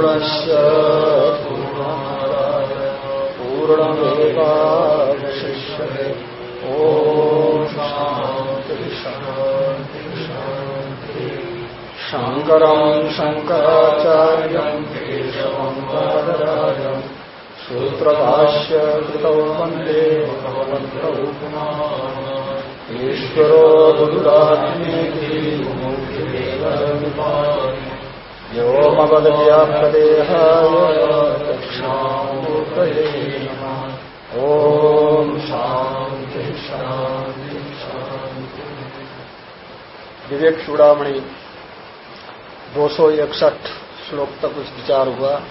पूर्णस्य पूर्णमादाय पूर्णमेवावशिष्यते ॐ शान्ति शान्ति, शान्तिः। शङ्करम् शङ्कराचार्यम् केशवम् बादराजम् सूत्रभाष्य कृतौ वंदे भगवन्तौ पुनः। ईश्वरो विवेक चूड़ामणि दो सौ इकसठ श्लोक तक कुछ विचार हुआ।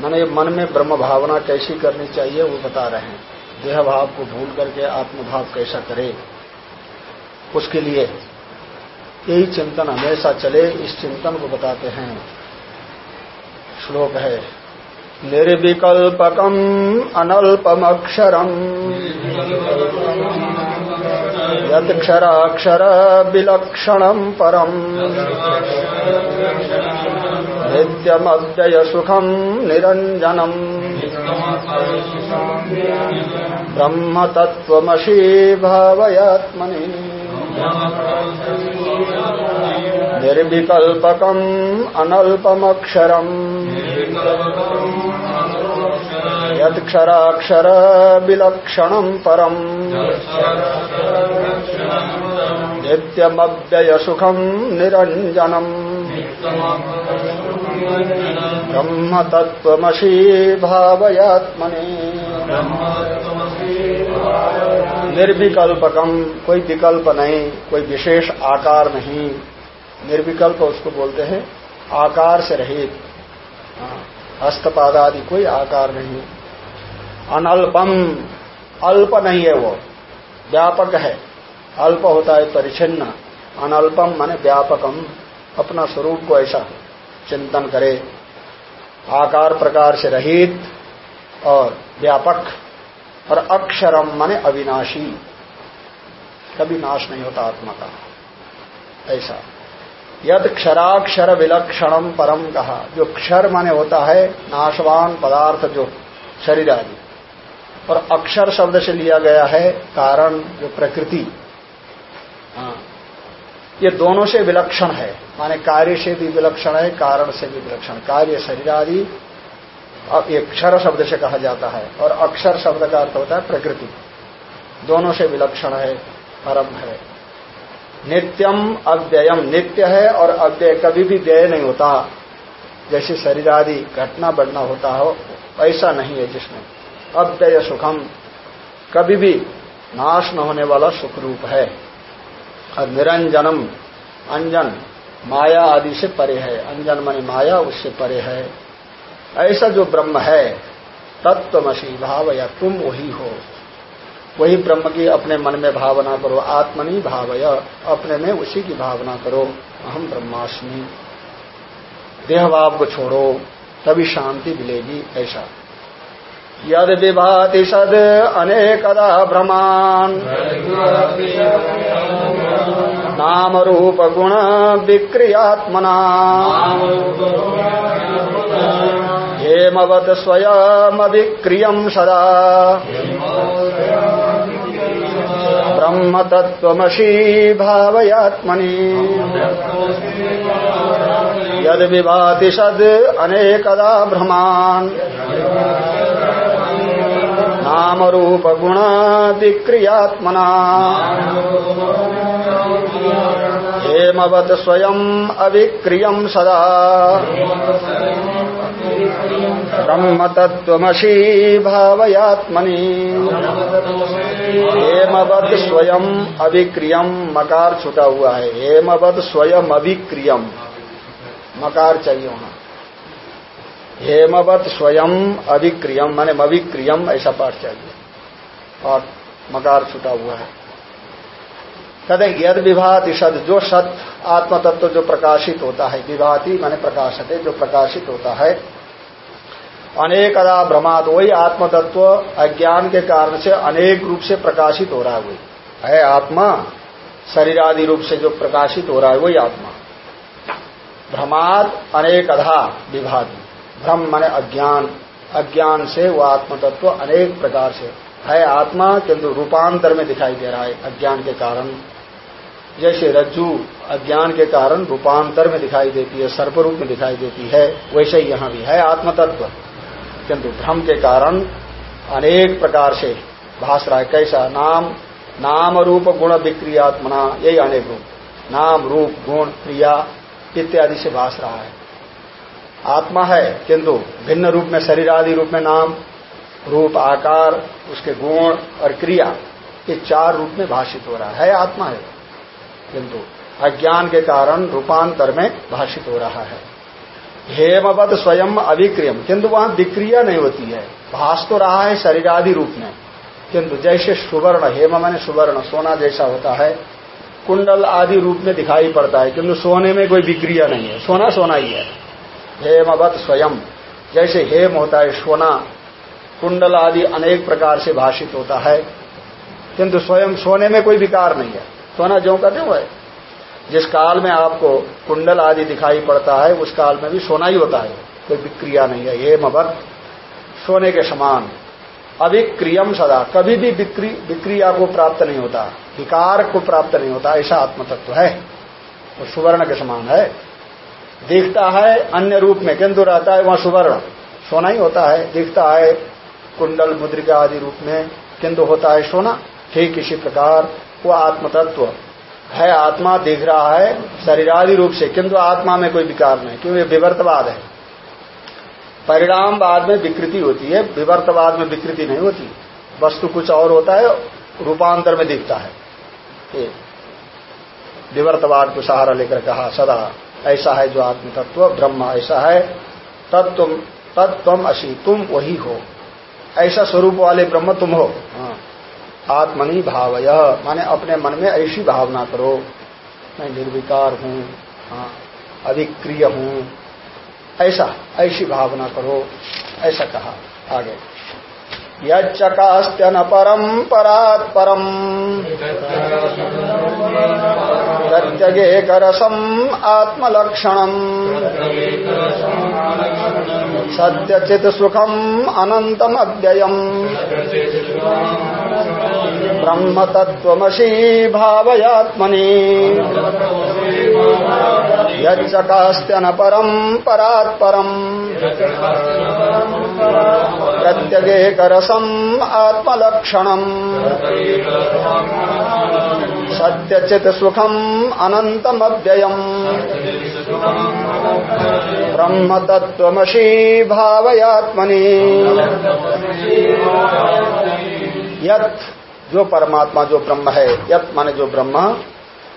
मैंने मन में ब्रह्म भावना कैसी करनी चाहिए वो बता रहे हैं। देह भाव को भूल करके आत्मभाव कैसा करे? उसके लिए यही चिंतन हमेशा चले, इस चिंतन को बताते हैं। श्लोक है, निर्विकल्पकम अनल्पमक्षरम। यक्षराक्षर विलक्षणम परम। नित्यमव्यय सुखम निरंजनम ब्रह्म तत्वमशी भावयात्मनि। निर्विकल्पकम् अनल्पमक्षरम्। यत्क्षराक्षर विलक्षणम् परम्। नित्यमव्ययसुखम् निरञ्जनम्। ब्रह्म तत्त्वमसी भावयात्मने निर्विकल्पकम, कोई विकल्प नहीं, कोई विशेष आकार नहीं। निर्विकल्प उसको बोलते हैं आकार से रहित। हस्तपाद आदि कोई आकार नहीं। अनल्पम, अल्प नहीं है वो, व्यापक है। अल्प होता है परिचिन्न अनल्पम माने व्यापकम, अपना स्वरूप को ऐसा चिंतन करे। आकार प्रकार से रहित और व्यापक। और अक्षरम माने अविनाशी। कभी नाश नहीं होता आत्मा का। ऐसा। यद क्षराक्षर विलक्षणम परम कहा। जो क्षर माने होता है, नाशवान पदार्थ जो शरीर आदि। और अक्षर शब्द से लिया गया है, कारण, जो प्रकृति। हाँ। ये दोनों से विलक्षण है। माने कार्य से भी विलक्षण है, कारण से भी विलक्षण। कार्य शरीर आदि ये क्षर शब्द से कहा जाता है और अक्षर शब्द का अर्थ होता है प्रकृति। दोनों से विलक्षण है परम है। नित्यम अव्ययम, नित्य है और अव्यय कभी भी व्यय नहीं होता। जैसे शरीर आदि घटना बढ़ना होता हो, ऐसा नहीं है जिसमें। अव्यय सुखम, कभी भी नाश न होने वाला सुख रूप है। और निरंजनम, अंजन, माया आदि से परे है। अंजन मनी माया, उससे परे है। ऐसा जो ब्रह्म है तत्वमसी भाव या तुम वही हो। वही ब्रह्म की अपने मन में भावना करो, आत्मनि भावय, अपने में उसी की भावना करो। अहम ब्रह्मास्मि। देह भाव को छोड़ो, तभी शांति मिलेगी, ऐसा। यद विभाति सद अनेकदा भ्रमान नाम रूप गुण विक्रियात्मना। हेमवत स्वयमविक्रियम सदा। ब्रह्म तत्वमसी भावयात्मनि यद विभाति सद अनेकदा भ्रमान। नाम रूप गुण विक्रियात्मना हेमवत स्वयं अविक्रियम सदा। ब्रह्म तत्वमसी भावयात्मनि हेमवत स्वयं अभिक्रियम, मकार छुटा हुआ है। हेमवत स्वयं अभिक्रियम मकार चाहिए वहाँ हेमवत स्वयं अभिक्रियम, माने अविक्रियम ऐसा पाठ चाहिए। और मकार छुटा हुआ है। कहते यद विभाति सद, जो सत आत्म तत्व जो प्रकाशित होता है, विभाति माने प्रकाशते, जो प्रकाशित होता है अनेकदा भ्रमात वही आत्म तत्व अज्ञान के कारण से अनेक रूप से प्रकाशित हो रहा है वही। है आत्मा शरीर आदि रूप से जो प्रकाशित हो रहा है वही आत्मा। भ्रमाद अनेक अधा विभाग। भ्रम माने अज्ञान। अज्ञान से वह आत्मतत्व अनेक प्रकार से। है आत्मा किंतु रूपांतर में दिखाई दे रहा है अज्ञान के कारण। जैसे रज्जु अज्ञान के कारण रूपांतर में दिखाई देती है सर्प रूप में दिखाई देती है, वैसे यहाँ भी है आत्म तत्व किंतु भ्रम के कारण अनेक प्रकार से भाष रहा है। कैसा? नाम नाम रूप गुण विक्रियात्मना, यही अनेक रूप। नाम रूप, गुण, क्रिया इत्यादि से भाष रहा है। आत्मा है, किंतु भिन्न रूप में, शरीर आदि रूप में नाम, रूप, आकार, उसके गुण और क्रिया, ये चार रूप में भाषित हो रहा है आत्मा है, किंतु अज्ञान के कारण रूपांतर में भाषित हो रहा है। हेमवत स्वयं अभिक्रियम। किंतु वहाँ विक्रिया नहीं होती है। भाष तो रहा है शरीर आदि रूप में। किंतु जैसे सुवर्ण, हेम मैंने सुवर्ण, सोना जैसा होता है, कुंडल आदि रूप में दिखाई पड़ता है, किंतु सोने में कोई विक्रिया नहीं है। सोना सोना ही है। हेमवत स्वयं, जैसे हेम होता है, सोना, कुंडल आदि अनेक प्रकार से भाषित होता है, किंतु स्वयं सोने में कोई विकार नहीं है। सोना जो का त्यों है। जिस काल में आपको कुंडल आदि दिखाई पड़ता है, उस काल में भी सोना ही होता है। कोई विक्रिया नहीं है हेमवत सोने के समान। अभिक्रियम सदा। कभी भी विक्रिया को प्राप्त नहीं होता। विकार को प्राप्त नहीं होता, ऐसा आत्मतत्व है। वो सुवर्ण के समान है। दिखता है अन्य रूप में। किंतु रहता है वहाँ सुवर्ण। सोना ही होता है। दिखता है कुंडल मुद्रिका आदि रूप में। किंतु होता है सोना। ठीक इसी प्रकार वो आत्मतत्व। है, आत्मा दिख रहा है, शरीरादि रूप से। किंतु आत्मा में कोई विकार नहीं, क्योंकि विवर्तवाद है। परिणामवाद में विकृति होती है, विवर्तवाद में विकृति नहीं होती। वस्तु कुछ और होता है, रूपांतर में दिखता है। विवर्तवाद को सहारा लेकर कहा, सदा, ऐसा है जो आत्म तत्व ब्रह्म ऐसा है तत्व तत्व असी, तुम वही हो। ऐसा स्वरूप वाले ब्रह्म तुम हो। हाँ। आत्मनि भावय माने अपने मन में ऐसी भावना करो। मैं निर्विकार हूँ हाँ, अभिक्रिय हूँ। ऐसा ऐसी भावना करो। ऐसा कहा आगे। यच्चकास्त्यन परम परात् परम प्रत्यगेकरसम आत्मलक्षणम। सत्यचित सुखम अनंतम ब्रह्म तत्वमसी भावयात्मनि। यच्चकास्त्यन परम परम प्रत्यगेकरसम आत्मलक्षणम। सत्यचित सुखम अनंतमव्ययम ब्रह्म तत्वमसी भावयात्मनि। यत जो परमात्मा, जो ब्रह्म है, यत माने जो ब्रह्म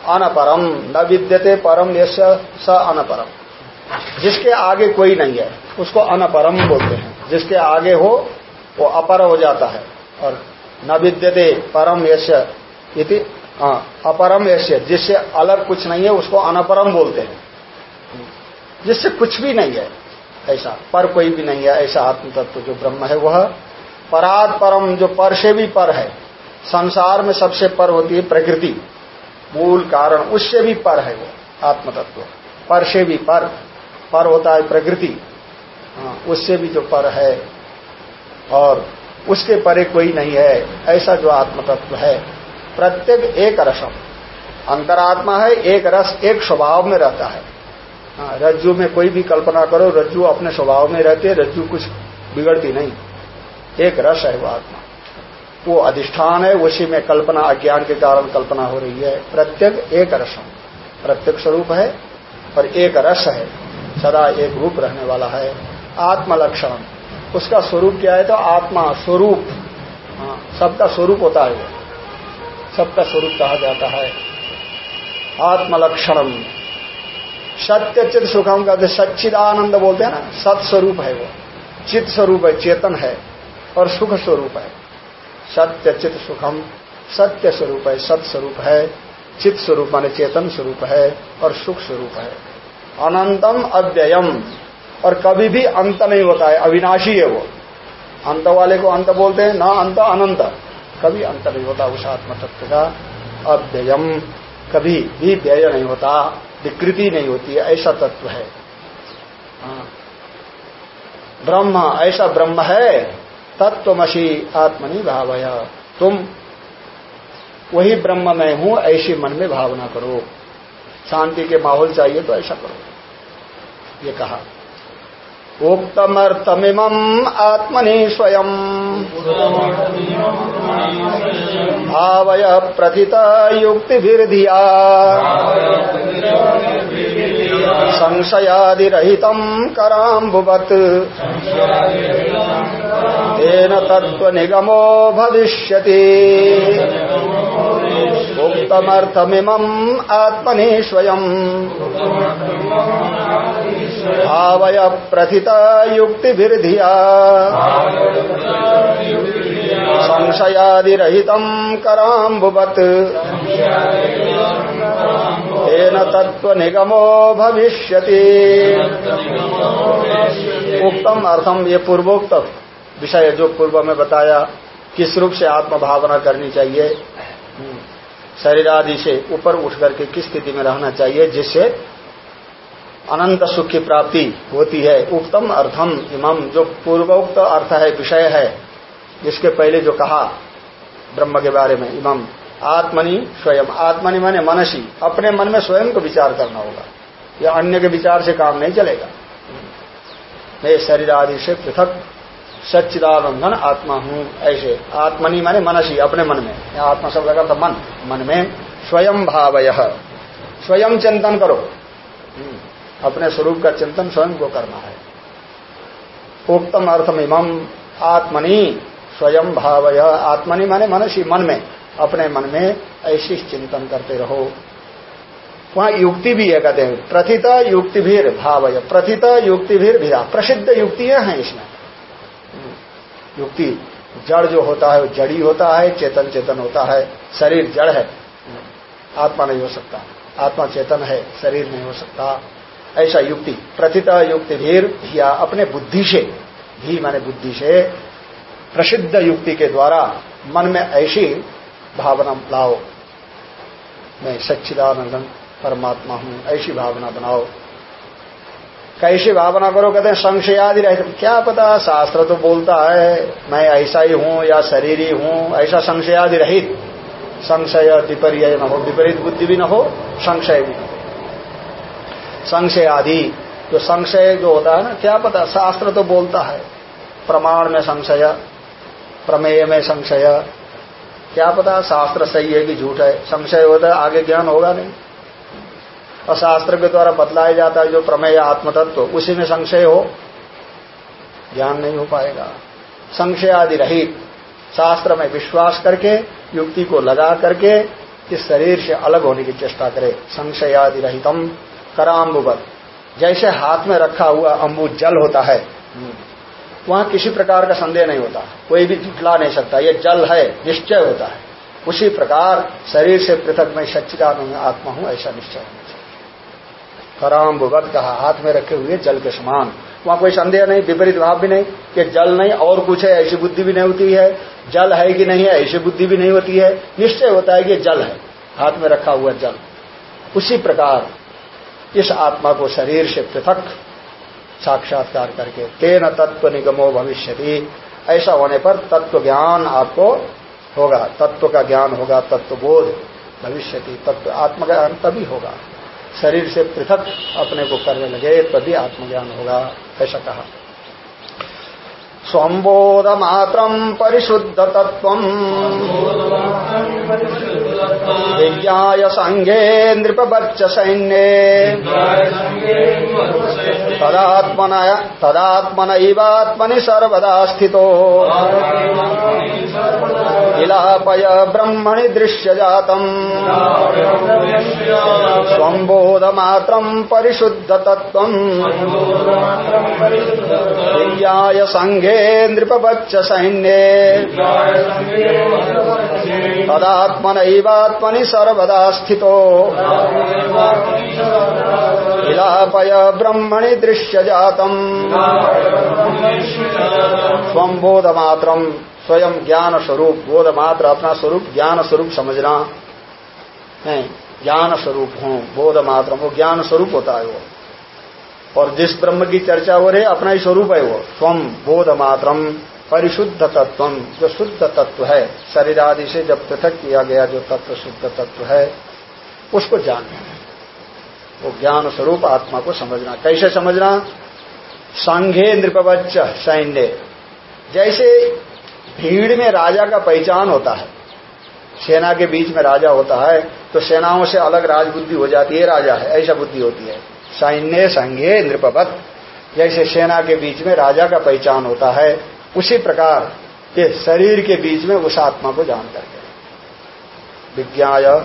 अनपरम न विद्यते परम यश स अनपरम जिसके आगे कोई नहीं है, उसको अनपरम बोलते हैं। जिसके आगे हो वो अपर हो जाता है और न विद्यते परम यश इति अपरम यश जिससे अलग कुछ नहीं है उसको अनपरम बोलते हैं। जिससे कुछ भी नहीं है ऐसा पर कोई भी नहीं है ऐसा आत्म तत्व जो ब्रह्म है वह परात परम जो पर से भी पर है संसार में सबसे पर होती है प्रकृति मूल कारण उससे भी पर है वो आत्म तत्व पर से भी पर पर होता है प्रकृति हाँ, उससे भी जो पर है और उसके परे कोई नहीं है ऐसा जो आत्मतत्व है। प्रत्येक एक रसम। अंतरात्मा है एक रस एक स्वभाव में रहता है। हाँ, रज्जु में कोई भी कल्पना करो रज्जु अपने स्वभाव में रहते रज्जु कुछ बिगड़ती नहीं। एक रस है वो आत्मा। वो अधिष्ठान है उसी में कल्पना अज्ञान के कारण कल्पना हो रही है। प्रत्येक एक रसम। प्रत्येक स्वरूप है और एक रस है। सदा एक रूप रहने वाला है। आत्मलक्षण। उसका स्वरूप क्या है तो आत्मा स्वरूप। हाँ, सबका स्वरूप होता है। वो सबका स्वरूप कहा जाता है। आत्मलक्षणम। सत्य चित सुखम कहते सच्चिदानंद बोलते हैं ना सत्स्वरूप है वो। चित स्वरूप है चेतन है और सुख स्वरूप है। सत्य चित सुखम सत्य स्वरूप है सत स्वरूप है। चित स्वरूप माने चेतन स्वरूप है और सुख स्वरूप है। अनंतम अव्ययम। और कभी भी अंत नहीं होता है, अविनाशी है वो। अंत वाले को अंत बोलते हैं, ना अंत, अनंत। कभी अंत नहीं होता उस आत्म तत्व का। अव्ययम। कभी भी व्यय नहीं होता, विकृति नहीं होती है ऐसा तत्व है। हाँ। ब्रह्म, ऐसा ब्रह्म है, तत्वमसी आत्मनि भावया। तुम, वही ब्रह्म में हूँ, ऐसी मन में भावना करो। शांति के माहौल चाहिए तो ऐसा करो। ये कहा। उक्तमर्थमिमम् आत्मनि स्वयं भावय प्रथितयुक्तिभिर्धिया संशयादिरहितम् कराम्बुवत्। तेन तत्त्वनिगमो भविष्यति। आत्मनि स्वयम् भावय प्रथित युक्तिभिर्धिया संशयादिरहित कराम्बुवत्। तत्व निगमो भविष्यति। उक्तम अर्थम ये पूर्वोक्त विषय जो पूर्व में बताया, किस रूप से आत्म भावना करनी चाहिए शरीर आदि से ऊपर उठ करके किस स्थिति में रहना चाहिए, जिससे अनंत सुख की प्राप्ति होती है। उत्तम अर्थम इमम जो पूर्वोक्त अर्थ है, विषय है, जिसके पहले जो कहा ब्रह्म के बारे में इमम आत्मनि स्वयं। आत्मनि माने मनसी। अपने मन में स्वयं को विचार करना होगा। या अन्य के विचार से काम नहीं चलेगा। मैं शरीर आदि से पृथक, सच्चिदानंदन आत्मा हूँ, ऐसे। आत्मनि माने मनसी, अपने मन में। आत्मा शब्द का तो मन। मन में स्वयं भावय। स्वयं चिंतन करो। अपने स्वरूप का चिंतन स्वयं को करना है। उक्तम अर्थम इमम आत्मनि स्वयं भावय। आत्मनि माने मनुष्य मन में, अपने मन में ऐसी चिंतन करते रहो। वहाँ युक्ति भी है कहते हैं। प्रथित युक्ति भी भावय। प्रथित युक्ति भी भिरा। प्रसिद्ध युक्तियाँ हैं इसमें। युक्ति जड़ जो होता है वो जड़ी होता है, चेतन चेतन होता है। शरीर जड़ है। आत्मा नहीं हो सकता। आत्मा चेतन है, शरीर नहीं हो सकता। ऐसा युक्ति, प्रथित युक्ति भीर या अपने बुद्धि से, भी माने बुद्धि से, प्रसिद्ध युक्ति के द्वारा मन में ऐसी भावना लाओ। मैं सच्चिदानंदन, परमात्मा हूँ, ऐसी भावना बनाओ। कैसी भावना करो, कहते हैं संशय आदि रहते। क्या पता, शास्त्र तो बोलता है, मैं ऐसा ही हूँ या शरीर ही हूँ, ऐसा संशयादि रहित। संशय, विपर्य न हो, विपरीत बुद्धि भी न हो, संशय भी। संशय आदि। जो संशय जो होता है ना, क्या पता? शास्त्र तो बोलता है, प्रमाण में संशय, प्रमेय में संशय। क्या पता? शास्त्र सही है कि झूठ है? संशय होता है, आगे ज्ञान होगा नहीं। और शास्त्र के द्वारा बतलाया जाता है जो प्रमेय आत्मतत्व, उसी में संशय हो, ज्ञान नहीं हो पाएगा। संशय आदि रहित, शास्त्र में विश्वास करके, युक्ति को लगा करके, इस शरीर से अलग होने की चेष्टा करे। संशय आदि रहितम। कराम्बुवत जैसे हाथ में रखा हुआ अम्बु जल होता है, वहाँ किसी प्रकार का संदेह नहीं होता। कोई भी जुटला नहीं सकता, ये जल है, निश्चय होता है। उसी प्रकार शरीर से पृथक में सच्चिदानंद आत्मा हूँ, ऐसा निश्चय होना चाहिए। कराम्बुवत कहा, हाथ में रखे हुए जल के समान। वहाँ कोई संदेह नहीं, विपरीत भाव भी नहीं कि जल नहीं, और कुछ है, ऐसी बुद्धि भी नहीं होती है। जल है कि नहीं है, ऐसी बुद्धि भी नहीं होती है। निश्चय होता है कि जल है, हाथ में रखा हुआ जल। उसी प्रकार इस आत्मा को शरीर से पृथक साक्षात्कार करके तेन तत्व निगमो भविष्य ऐसा होने पर तत्व ज्ञान आपको होगा। तत्व का ज्ञान होगा, तत्व बोध भविष्य तत्व आत्मज्ञान तभी होगा। शरीर से पृथक अपने को करने लगे, तभी आत्मज्ञान होगा, ऐसा कहा। स्वम्बोधमात्रम् परिशुद्धतत्त्वम्। विज्ञाय सङ्घे नृपवच्च सैन्य तदात्मन तदात्मन सर्वदा स्थितो। विलापय ब्रह्मणि दृश्यजातम्। स्वम्बोधमात्रम् परिशुद्धतत्त्वम्। विज्ञाय सङ्घे नृपवच्च सैन्ये तदात्मनैवात्मनि सर्वदा स्थितो। विलापय ब्रह्मणि दृश्यजातम्। स्वम बोध मात्रम स्वयं ज्ञान स्वरूप, बोध मात्र, अपना स्वरूप, ज्ञान स्वरूप समझना। है ज्ञान स्वरूप हूँ, बोध मात्र वो ज्ञान स्वरूप होता है वो। और जिस ब्रह्म की चर्चा हो रही अपना ही स्वरूप है वो। स्वम बोध मात्रम, परिशुद्ध तत्व, जो शुद्ध तत्व है। शरीर आदि से जब पृथक किया गया जो तत्व, शुद्ध तत्व है, उसको जानना है। वो ज्ञान स्वरूप आत्मा को समझना। कैसे समझना? संघे नृपवच्च सैन्य। जैसे भीड़ में राजा का पहचान होता है। सेना के बीच में राजा होता है तो सेनाओं से अलग राजबुद्धि हो जाती है राजा है ऐसा बुद्धि होती है। सैन्य संघे नृपवत। जैसे सेना के बीच में राजा का पहचान होता है उसी प्रकार के शरीर के बीच में उस आत्मा को जान करके विज्ञा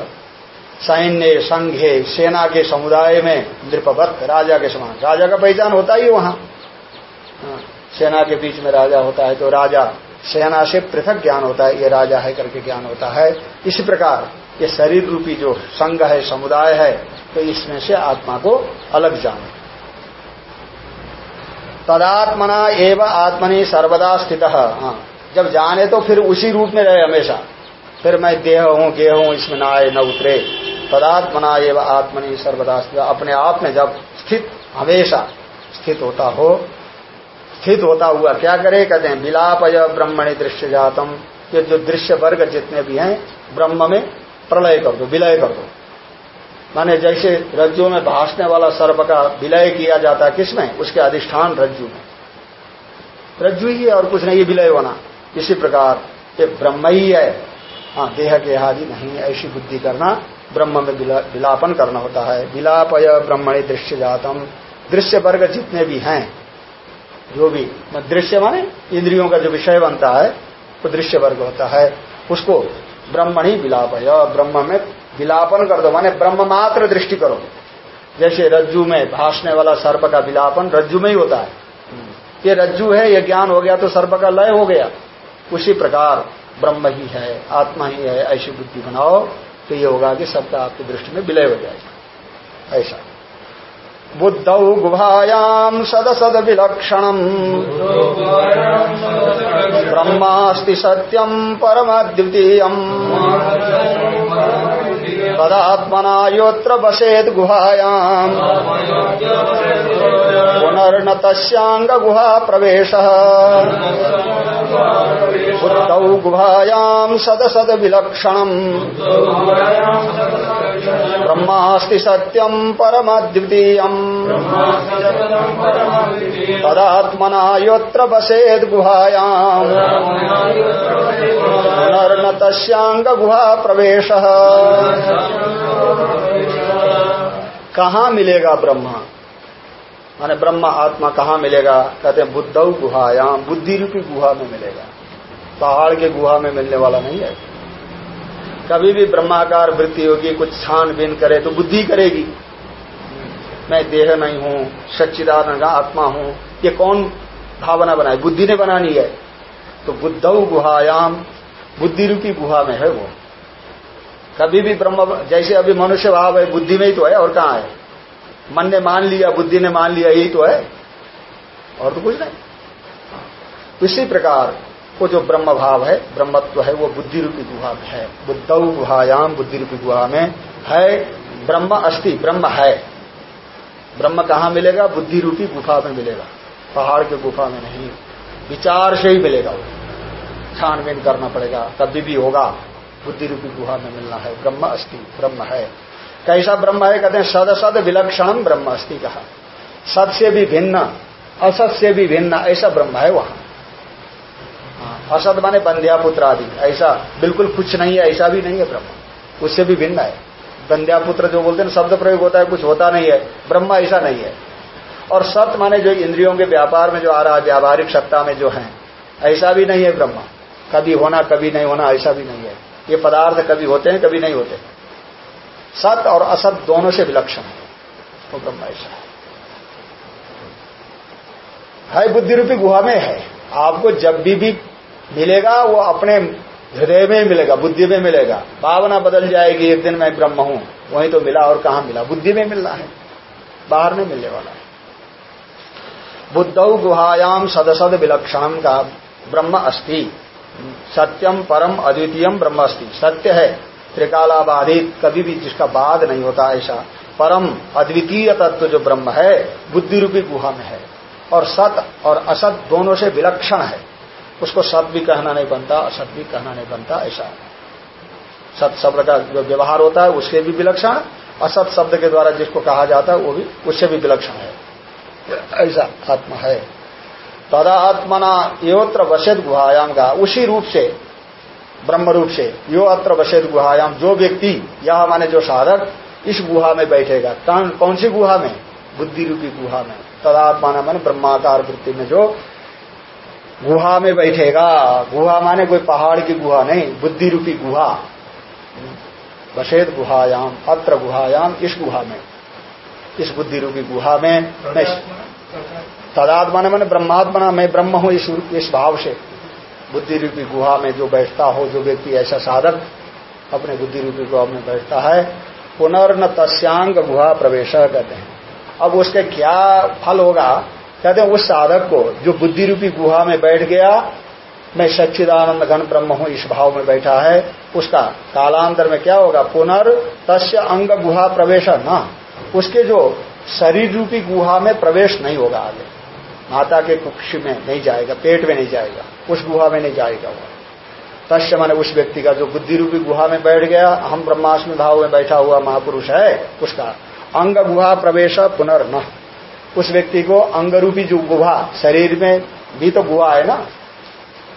सैन्य संघे सेना के समुदाय में नृपवत राजा के समान। राजा का पहचान होता ही वहाँ। हाँ, सेना के बीच में राजा होता है तो राजा सेना से पृथक ज्ञान होता है, ये राजा है करके ज्ञान होता है। इसी प्रकार ये शरीर रूपी जो संघ है, समुदाय है तो इसमें से आत्मा को अलग जान। तदात्मना एवं आत्मनि सर्वदा स्थित। हाँ जब जाने तो फिर उसी रूप में रहे हमेशा। फिर मैं देह हूँ, गेह हूँ, इसमें न आए, न उतरे। तदात्मना एवं आत्मनि सर्वदा स्थित। अपने आप में जब स्थित, हमेशा स्थित होता हो स्थित होता हुआ क्या करे? कहते हैं, विलापय ब्रह्मणि दृश्य जातम। ये जो दृश्य वर्ग जितने भी हैं, ब्रह्म में प्रलय कर दो, विलय कर दो। माने जैसे रज्जु में भाषने वाला सर्प का विलय किया जाता है किसमें? उसके अधिष्ठान रज्जु में। रज्जु ही है और कुछ नहीं विलय होना। इसी प्रकार, ये ब्रह्म ही है। हाँ देह के आदि नहीं ऐसी बुद्धि करना, ब्रह्म में विलापन करना होता है। विलापय ब्रह्मणी दृश्य जातम। दृश्य वर्ग जितने भी हैं जो भी दृश्य माने इंद्रियों का जो विषय बनता है, वो तो दृश्य वर्ग होता है। उसको ब्रह्म ही विलाप है। ब्रह्म में विलापन कर दो, माने ब्रह्म मात्र दृष्टि करो। जैसे रज्जु में भाषने वाला सर्प का विलापन रज्जु में ही होता है। ये रज्जु है, ये ज्ञान हो गया तो सर्प का लय हो गया। उसी प्रकार ब्रह्म ही है, आत्मा ही है, ऐसी बुद्धि बनाओ तो ये होगा कि सबका आपकी दृष्टि में विलय हो जाएगा। ऐसा। बुद्धौ गुहायाम् सदसदविलक्षणम्। ब्रह्मास्ति सत्यम् परमद्वितीयम्। तदात्मना योऽत्र वसेत् गुहायाम्। पुनर्न तस्याङ्गगुहा प्रवेशः बुद्धौ गुहायाम् सदसदविलक्षणम्। ब्रह्मास्ति सत्यम् परमद्वितीयम्। तदात्मना योऽत्र वसेद् गुहायाम्। पुनर्न तस्याङ्गगुहा प्रवेशः कहाँ मिलेगा ब्रह्मा? माने ब्रह्म आत्मा कहाँ मिलेगा? कहते हैं बुद्ध गुहायाम बुद्धि रूपी गुहा में मिलेगा। पहाड़ के गुहा में मिलने वाला नहीं है। कभी भी ब्रह्माकार वृत्ति होगी, कुछ छानबीन करे तो बुद्धि करेगी। मैं देह नहीं हूँ, सच्चिदानंद आत्मा हूँ, ये कौन भावना बनाई बुद्धि ने बनानी है। तो बुद्ध गुहायाम बुद्धि रूपी गुहा में है वो। कभी भी ब्रह्म, जैसे अभी मनुष्य भाव है, बुद्धि में ही तो है, और कहाँ है? मन ने मान लिया, बुद्धि ने मान लिया, यही तो है। और तो कुछ नहीं। इसी प्रकार, वो जो ब्रह्म भाव है, ब्रह्मत्व है, वो बुद्धि रूपी गुहा में है। बुद्ध गुहायाम बुद्धि रूपी गुहा में है, ब्रह्म अस्थि ब्रह्म है। ब्रह्म कहाँ मिलेगा? बुद्धि रूपी गुफा में मिलेगा। पहाड़ के गुफा में नहीं। विचार से ही मिलेगा वो। छानबीन करना पड़ेगा कभी भी होगा। बुद्धि रूपी गुहा में मिलना है ब्रह्म अस्थि ब्रह्म है। कैसा ब्रह्म है कहते हैं सद सद विलक्षण ब्रह्म अस्थि कहा। सद से भी भिन्न असत से भी भिन्न ऐसा ब्रह्म है वहाँ। हाँ, असत माने बंध्यापुत्र आदि ऐसा बिल्कुल कुछ नहीं है ऐसा भी नहीं है ब्रह्म। उससे भी भिन्न है। बंध्यापुत्र जो बोलते हैं शब्द प्रयोग होता है कुछ होता नहीं है। ब्रह्म ऐसा नहीं है। और सत्य माने जो इंद्रियों के व्यापार में जो आ रहा है व्यावहारिक सत्ता में जो है ऐसा भी नहीं है ब्रह्म। कभी होना कभी नहीं होना ऐसा भी नहीं है। ये पदार्थ कभी होते हैं, कभी नहीं होते। सत और असत दोनों से विलक्षण है। वो ब्रह्म ऐसा है। बुद्धि रूपी गुहा में है। आपको जब भी भी मिलेगा, वो अपने हृदय में मिलेगा, बुद्धि में मिलेगा। भावना बदल जाएगी, एक दिन मैं ब्रह्म हूँ, वहीं तो मिला और कहा मिला? बुद्धि में मिलना है। बाहर नहीं मिलने वाला है। बुद्धौ गुहायाम सदसद विलक्षण का ब्रह्म अस्थि सत्यम परम अद्वितीयम ब्रह्म अस्थि सत्य है, त्रिकालाबाधित, कभी भी जिसका बाद नहीं होता ऐसा। परम अद्वितीय तत्व जो ब्रह्म है बुद्धि रूपी गुहा में है। और सत और असत दोनों से विलक्षण है। उसको सत भी कहना नहीं बनता, असत भी कहना नहीं बनता, ऐसा। सत शब्द का जो व्यवहार होता है उसके भी विलक्षण। असत शब्द के द्वारा जिसको कहा जाता है, वो भी, उससे भी विलक्षण है। ऐसा आत्मा है। तदा आत्मना योत्र वशेद गुहायाम का उसी रूप से ब्रह्म रूप से यो अत्र वशेद गुहायाम जो व्यक्ति यह माने जो साधक इस गुहा में बैठेगा। कौन सी गुहा में? बुद्धि रूपी गुहा में। तदात्मा माने ब्रह्माकार वृत्ति में जो गुहा में बैठेगा। गुहा माने कोई पहाड़ की गुहा नहीं बुद्धि रूपी गुहा। वशेद गुहायाम अत्र गुहायाम इस गुहा में। इस बुद्धि रूपी गुहा में मैं ने मैंने ब्रह्मात्मा मैं ब्रह्म हूँ इस, इस भाव से। बुद्धि रूपी गुहा में जो बैठता हो जो व्यक्ति ऐसा साधक अपने बुद्धि रूपी गुहा में बैठता है पुनर्न तस्यांग गुहा प्रवेश कहते हैं। अब उसके क्या फल होगा? कहते हैं उस साधक को जो बुद्धि रूपी गुहा में बैठ गया मैं सच्चिदानंद घन ब्रह्म हूँ इस भाव में बैठा है उसका कालांतर में क्या होगा? पुनर् तस्य अंग गुहा प्रवेश न। उसके जो शरीर रूपी गुहा में प्रवेश नहीं होगा आगे। माता के कुक्ष में नहीं जाएगा, पेट में नहीं जाएगा, उस गुहा में नहीं जाएगा वो। तस्य माने उस व्यक्ति का जो बुद्धि रूपी गुहा में बैठ गया हम ब्रह्माष्टमी भाव में बैठा हुआ महापुरुष है, उसका अंग गुहा प्रवेश पुनर्न। उस व्यक्ति को अंग रूपी जो गुहा शरीर में भी तो गुहा है ना,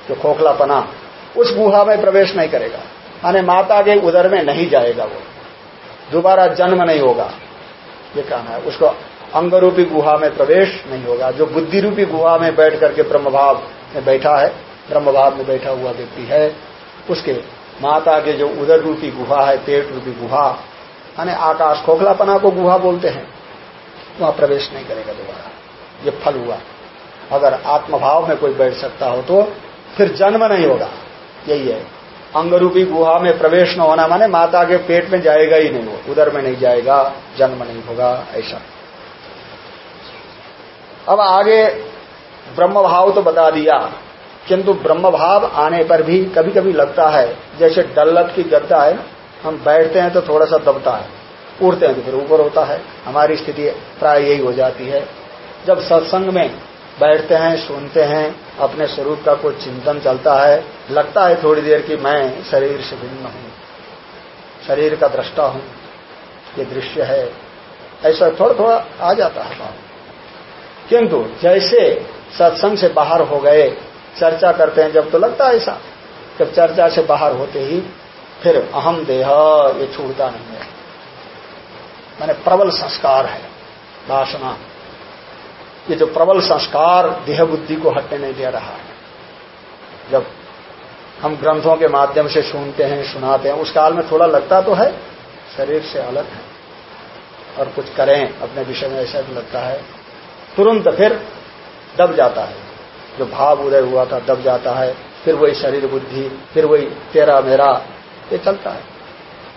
जो खोखलापना, उस गुहा में प्रवेश नहीं करेगा। माने माता के उदर में नहीं जाएगा वो। दोबारा जन्म नहीं होगा, ये कहना है। उसको अंग रूपी गुहा में प्रवेश नहीं होगा। जो बुद्धि रूपी गुहा में बैठ करके ब्रह्मभाव में बैठा है, ब्रह्मभाव में बैठा हुआ व्यक्ति है, उसके माता के जो उदर रूपी गुहा है पेट रूपी गुहा, यानी आकाश खोखलापना को गुहा बोलते हैं, वहाँ प्रवेश नहीं करेगा दोबारा। ये फल हुआ। अगर आत्मभाव में कोई बैठ सकता हो तो फिर जन्म नहीं होगा। यही है। अंगरूपी गुहा में प्रवेश न होना माने माता के पेट में जाएगा ही नहीं वो। उधर में नहीं जाएगा, जन्म नहीं होगा, ऐसा। अब आगे ब्रह्म भाव तो बता दिया, किंतु ब्रह्म भाव आने पर भी कभी कभी लगता है, जैसे डल्लत की गद्दा है, हम बैठते हैं तो थोड़ा सा दबता है, उड़ते हैं तो फिर ऊपर होता है, हमारी स्थिति प्राय यही हो जाती है। जब सत्संग में बैठते हैं, सुनते हैं, अपने स्वरूप का कोई चिंतन चलता है, लगता है थोड़ी देर की मैं शरीर से भिन्न हूँ, शरीर का दृष्टा हूँ, ये दृश्य है, ऐसा थोड़ा थोड़ा आ जाता है भाव। किंतु जैसे सत्संग से बाहर हो गए, चर्चा करते हैं, जब तो लगता है ऐसा। जब चर्चा से बाहर होते ही फिर अहम देह, ये छूटता नहीं है। मैंने प्रबल संस्कार है, वासना। ये जो प्रबल संस्कार देह बुद्धि को हटने नहीं दे रहा है। जब हम ग्रंथों के माध्यम से सुनते हैं, सुनाते हैं, उस काल में थोड़ा लगता तो है, शरीर से अलग है। और कुछ करें, अपने विषय में ऐसा भी लगता है। तुरंत फिर दब जाता है। जो भाव उदय हुआ था, दब जाता है। फिर वही शरीर बुद्धि, फिर वही तेरा मेरा, ये चलता है।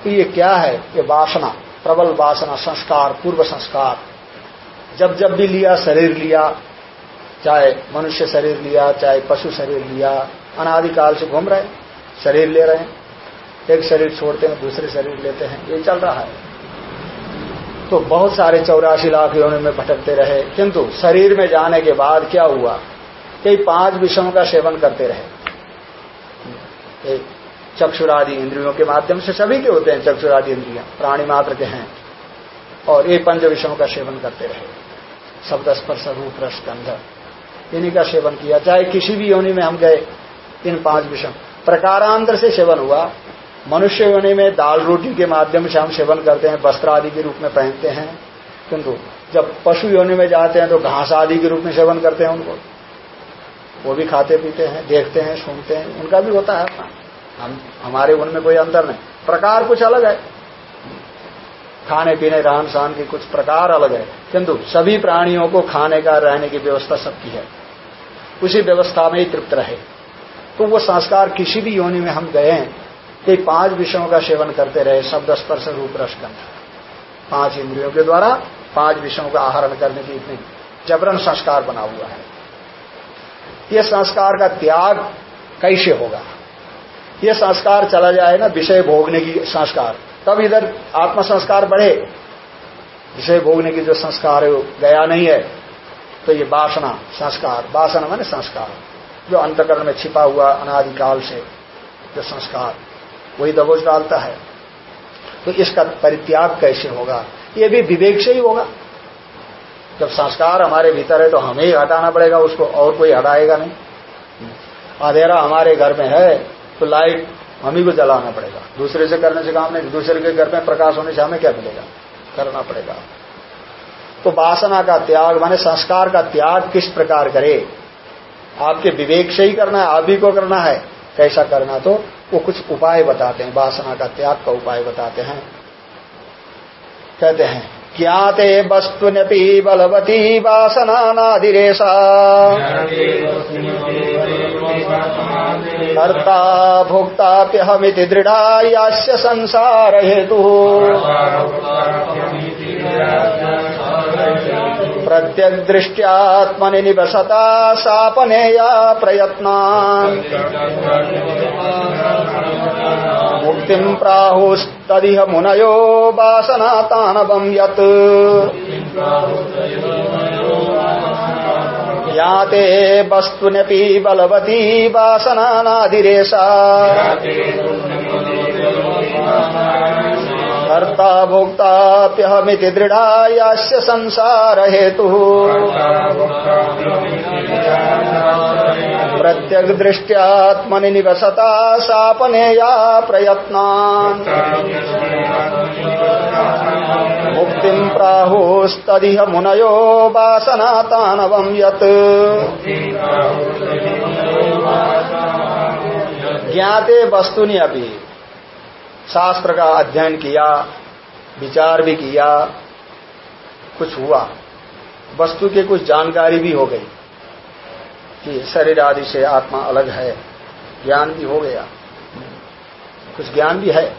तो ये क्या है? ये वासना, प्रबल वासना, संस्कार, पूर्व संस्कार। जब जब भी लिया, शरीर लिया, चाहे मनुष्य शरीर लिया, चाहे पशु शरीर लिया, अनादिकाल से घूम रहे शरीर ले रहे हैं, एक शरीर छोड़ते हैं, दूसरे शरीर लेते हैं, ये चल रहा है। तो बहुत सारे चौरासी लाख योनि में भटकते रहे। किंतु शरीर में जाने के बाद क्या हुआ? कई पाँच विषयों का सेवन करते रहे। चक्षुरादि इंद्रियों के माध्यम से सभी के होते हैं चक्षुरादि इंद्रिया, प्राणी मात्र के हैं। और ये पंच विषयों का सेवन करते रहे। शब्द स्पर्श रूप रस गंध, इन्हीं का सेवन किया। चाहे किसी भी योनि में हम गए, इन पाँच विषयों। प्रकारांतर से सेवन हुआ। मनुष्य योनि में दाल रोटी के माध्यम से हम सेवन करते हैं, वस्त्र आदि के रूप में पहनते हैं। किंतु जब पशु योनि में जाते हैं तो घास आदि के रूप में सेवन करते हैं उनको। वो भी खाते पीते हैं, देखते हैं, सुनते हैं। उनका भी होता है हम, हमारे उनमें कोई अंतर नहीं। प्रकार कुछ अलग है। खाने पीने, रहन सहन की कुछ प्रकार अलग है। किंतु सभी प्राणियों को खाने का, रहने की व्यवस्था सबकी है। उसी व्यवस्था में ही तृप्त रहे। तो वो संस्कार किसी भी योनि में हम गए हैं कि पाँच विषयों का सेवन करते रहे, शब्द स्पर्श रूप रसगंध पाँच इंद्रियों के द्वारा पाँच विषयों का आहरण करने की इतनी जबरन संस्कार बना हुआ है। यह संस्कार का त्याग कैसे होगा? यह संस्कार चला जाए ना विषय भोगने की संस्कार, तब इधर आत्म संस्कार बढ़े। विषय भोगने की जो संस्कार है गया नहीं है तो ये वासना, संस्कार, वासना माने संस्कार, जो अंतकरण में छिपा हुआ अनादिकाल से जो संस्कार। वही दबोच डालता है। तो इसका परित्याग कैसे होगा? ये भी विवेक से ही होगा। जब संस्कार हमारे भीतर है तो हमें ही हटाना पड़ेगा, उसको और कोई हटाएगा नहीं। अंधेरा हमारे घर में है तो लाइट हम ही को जलाना पड़ेगा। दूसरे से करने से काम नहीं, दूसरे के घर में प्रकाश होने से हमें क्या मिलेगा? करना पड़ेगा। तो वासना का त्याग, माने संस्कार का त्याग किस प्रकार करे? आपके विवेक से ही करना है, आप ही को करना है। कैसा करना तो वो कुछ उपाय बताते हैं वासना का त्याग का उपाय बताते हैं। कहते हैं ज्ञाते वस्तुनपि बलवती वासना नाधिरेशा। कर्ता भोक्ताप्यहमिति दृढ़ा यास्य संसार हेतु। प्रत्यक दृष्टियात्मनि निवसता सापनेया प्रयत्ना। मुक्तिम प्राहुस्तदिह मुनयो वासना तानवम यत्। ज्ञाते वस्तुनपि बलवती वासनानाधिरेशा कर्ता भोक्ताप्यहमिति दृढ़ा यास्य संसार हेतु प्रत्यग दृष्टियात्मनि निवसता सापनेया प्रयत्ना मुक्तिम प्राहुस्तदिह मुनयो वासना तानवम यत्। ज्ञाते वस्तुनि अभी शास्त्र का अध्ययन किया, विचार भी किया, कुछ हुआ। वस्तु की कुछ जानकारी भी हो गई कि शरीर आदि से आत्मा अलग है, ज्ञान भी हो गया। कुछ ज्ञान भी है।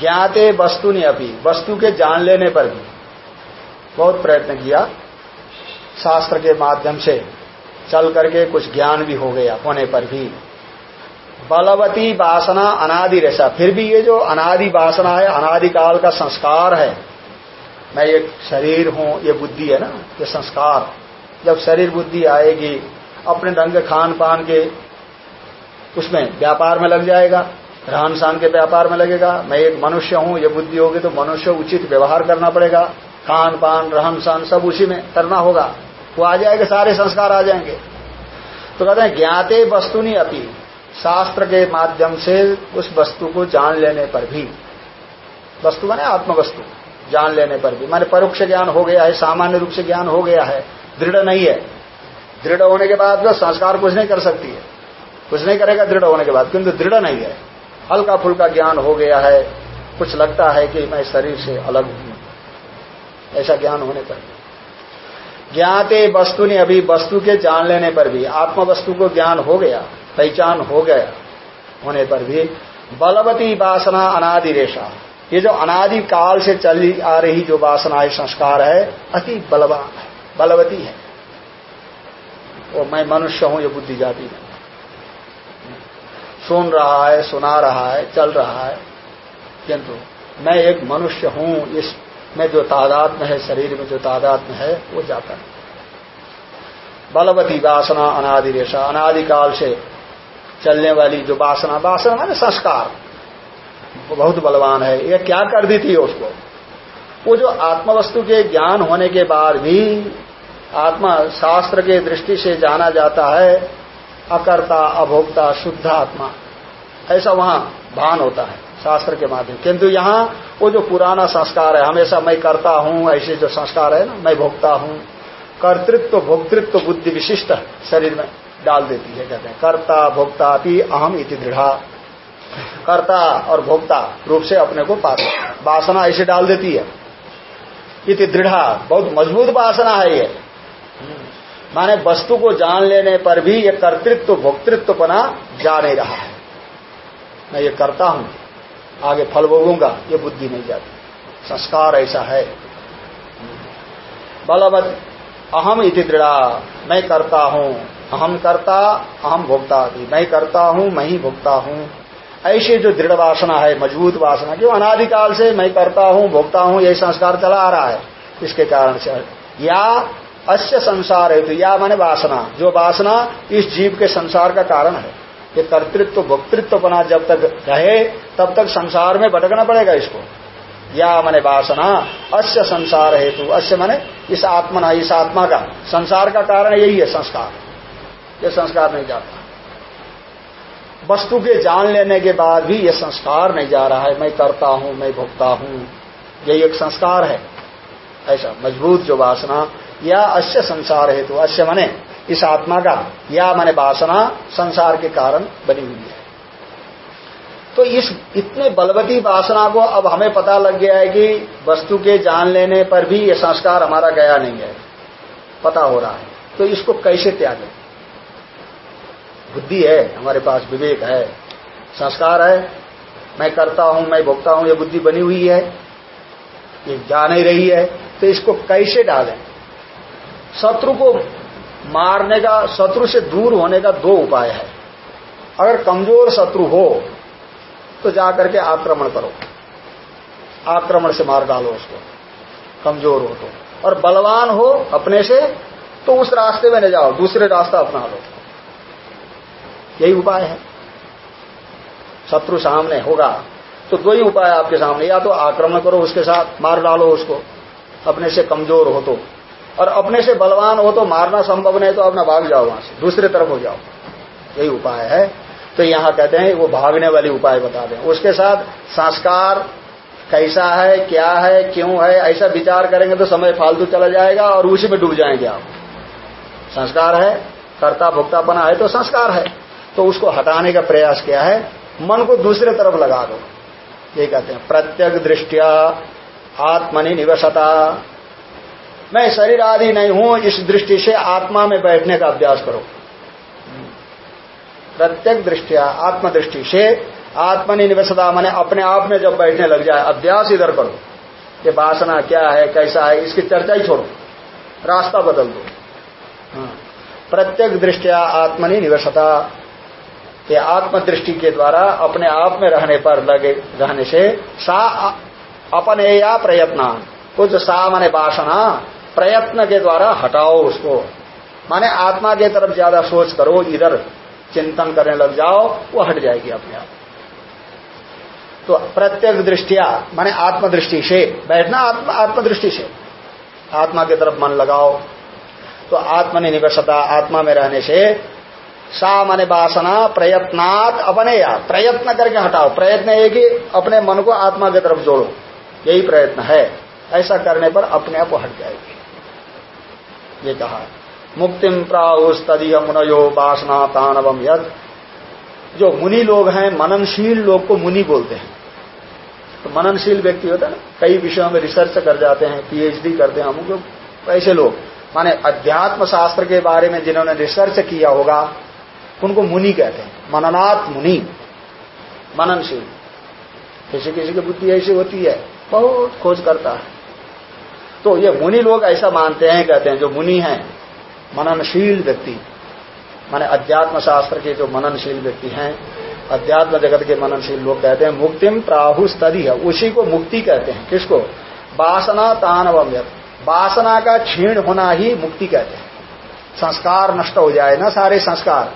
ज्ञाते वस्तु ने अभी, वस्तु के जान लेने पर भी बहुत प्रयत्न किया। शास्त्र के माध्यम से चल करके कुछ ज्ञान भी हो गया, होने पर भी। बलवती वासना अनादि रेशा फिर भी ये जो अनादि वासना है अनादि काल का संस्कार है। मैं एक शरीर हूँ, ये बुद्धि है ना, ये संस्कार। जब शरीर बुद्धि आएगी, अपने ढंग खान पान के उसमें व्यापार में लग जाएगा रहन सहन के व्यापार में लगेगा। मैं एक मनुष्य हूँ, ये बुद्धि होगी तो मनुष्य उचित व्यवहार करना पड़ेगा। खान पान रहन सहन सब उसी में करना होगा। वो आ जाएगा, सारे संस्कार आ जाएँगे। तो कहते हैं, ज्ञाते वस्तु वस्तुनी अपी। शास्त्र के माध्यम से उस वस्तु को जान लेने पर भी, वस्तु माने आत्म वस्तु जान लेने पर भी। माने परोक्ष ज्ञान हो गया है, सामान्य रूप से ज्ञान हो गया है, दृढ़ नहीं है। दृढ़ होने के बाद वह संस्कार कुछ नहीं कर सकती है। कुछ नहीं करेगा, दृढ़ होने के बाद, किंतु दृढ़ नहीं है। हल्का फुल्का ज्ञान हो गया है, कुछ लगता है कि मैं शरीर से अलग हूँ। ऐसा ज्ञान होने पर ज्ञाते वस्तु ने अभी वस्तु के जान लेने पर भी आत्म वस्तु को ज्ञान हो गया। पहचान हो गया होने पर भी बलवती वासना अनादि रेशा ये जो अनादि काल से चली आ रही जो वासना है संस्कार है, अति बलवान है, बलवती है। और मैं मनुष्य हूँ, ये बुद्धि जाती है। सुन रहा है, सुना रहा है, चल रहा है। किंतु मैं एक मनुष्य हूँ, इस में जो तादाद में है, शरीर में जो तादाद में है, वो जाता है। बलवती वासना अनादि रेशा अनादिकाल से चलने वाली जो वासना वासना माने संस्कार। बहुत बलवान है। ये क्या कर दी थी उसको? वो जो आत्मवस्तु के ज्ञान होने के बाद भी आत्मा शास्त्र के दृष्टि से जाना जाता है, अकर्ता, अभोक्ता, शुद्ध आत्मा। ऐसा वहाँ भान होता है शास्त्र के माध्यम। किंतु यहाँ वो जो पुराना संस्कार है, हमेशा मैं करता हूँ, ऐसे जो संस्कार है ना, मैं भोगता हूँ। कर्तृत्व, भोक्तृत्व बुद्धि विशिष्ट शरीर में। डाल देती है, कहते हैं, कर्ता, भोक्ता भी अहम इति दृढ़ा। कर्ता और भोक्ता रूप से अपने को वासना ऐसे डाल देती है। इति दृढ़ा, बहुत मज़बूत वासना है ये। माने वस्तु को जान लेने पर भी ये कर्तृत्व भोक्तृत्व बना जा नहीं रहा है। मैं ये करता हूँ, आगे फल भोगूँगा, ये बुद्धि नहीं जाती। संस्कार ऐसा है। बलवत अहम इति दृढ़ा, मैं करता हूँ। अहम करता, अहम भोगता भी मैं करता हूँ, मैं ही भोगता हूँ। ऐसी जो दृढ़ वासना है, मज़बूत वासना, क्यों अनादिकाल से मैं करता हूँ भोगता हूँ, यही संस्कार चला आ रहा है। इसके कारण से या अस्य संसार है तो या माने वासना। जो वासना इस जीव के संसार का कारण है। ये कर्तृत्व भोक्तृत्व बना जब तक रहे, तब तक संसार में भटकना पड़ेगा इसको। या माने वासना, अस्य संसार हेतु। अस्य माने इस आत्मा इस आत्मा का। संसार का कारण यही है, संस्कार। ये संस्कार नहीं जाता। वस्तु के जान लेने के बाद भी ये संस्कार नहीं जा रहा है। मैं करता हूँ, मैं भोगता हूँ। यही एक संस्कार है। ऐसा मज़बूत जो वासना, या अश्य संसार हेतु। तो अश्य मने इस आत्मा का, या मने वासना संसार के कारण बनी हुई है। तो इस इतने बलवती वासना को अब हमें पता लग गया है कि वस्तु के जान लेने पर भी ये संस्कार हमारा गया नहीं है। पता हो रहा है। तो इसको कैसे त्यागें? बुद्धि है, हमारे पास विवेक है, संस्कार है, मैं करता हूँ, मैं भोगता हूँ, ये बुद्धि बनी हुई है, ये जा नहीं रही है तो इसको कैसे डालें? शत्रु को मारने का, शत्रु से दूर होने का दो उपाय है। अगर कमज़ोर शत्रु हो तो जाकर के आक्रमण करो। आक्रमण से मार डालो उसको, कमज़ोर हो तो। और बलवान हो अपने से तो उस रास्ते में न जाओ, दूसरे रास्ता अपना लो। यही उपाय है। शत्रु सामने होगा तो दो ही उपाय आपके सामने, या तो आक्रमण करो उसके साथ, मार डालो उसको, अपने से कमज़ोर हो तो। और अपने से बलवान हो तो मारना संभव नहीं तो अपना भाग जाओ वहाँ से, दूसरे तरफ़ हो जाओ। यही उपाय है। तो यहाँ कहते हैं, वो भागने वाली उपाय बता दें। उसके साथ संस्कार कैसा है, क्या है, क्यों है, ऐसा विचार करेंगे तो समय फालतू चला जाएगा और उसी में डूब जाएँगे आप। संस्कार है कर्ता भुक्तापना है तो संस्कार है। तो उसको हटाने का प्रयास किया है, मन को दूसरे तरफ़ लगा दो। ये कहते हैं प्रत्यक दृष्टिया, आत्मनि निवसता। मैं शरीर आदि नहीं हूँ, इस दृष्टि से आत्मा में बैठने का अभ्यास करो। प्रत्येक दृष्टिया, आत्मदृष्टि से आत्मनि निवसता, मैंने अपने आप में जब बैठने लग जाए, अभ्यास इधर करो। ये वासना क्या है, कैसा है, इसकी चर्चा ही छोड़ो। रास्ता बदल दो। हाँ। प्रत्येक दृष्टिया, आत्मनि कि आत्मदृष्टि के द्वारा अपने आप में रहने पर लगे, रहने से सा अपने या प्रयत्न, कुछ सा माने वासना, प्रयत्न के द्वारा हटाओ उसको। माने आत्मा के तरफ़ ज़्यादा सोच करो, इधर चिंतन करने लग जाओ, वो हट जाएगी अपने आप। तो प्रत्येक दृष्टिया, माने आत्मदृष्टि से, बैठना आत्मा, आत्मदृष्टि से। आत्मा की तरफ़ मन लगाओ। तो आत्मा निवसता आत्मा में रहने से सा माने वासना, प्रयत्नात अपने या प्रयत्न करके हटाओ। प्रयत्न है कि अपने मन को आत्मा की तरफ़ जोड़ो। यही प्रयत्न है। ऐसा करने पर अपने आप हट जाएगी। ये कहा मुक्तिम प्राउस तदीय मुनयो वासना तानवम यद। जो मुनि लोग हैं, मननशील लोग को मुनि बोलते हैं। तो मननशील व्यक्ति होता है ना, कई विषयों में रिसर्च कर जाते हैं पीएचडी करते हैं हम ऐसे लोग, माने अध्यात्म शास्त्र के बारे में जिन्होंने रिसर्च किया होगा उनको मुनि कहते हैं। मननाथ मुनि। मननशील। किसी किसी की बुद्धि ऐसी होती है, बहुत खोज करता है। तो ये मुनि लोग ऐसा मानते हैं, कहते हैं, जो मुनि हैं, मननशील व्यक्ति। माने अध्यात्म शास्त्र के जो मननशील व्यक्ति हैं, अध्यात्म जगत के मननशील लोग कहते हैं मुक्तिम प्राहु स्तदी है उसी को मुक्ति कहते हैं। किसको? वासना तानवम वासना का क्षीण होना ही मुक्ति कहते हैं। संस्कार नष्ट हो जाए ना सारे संस्कार?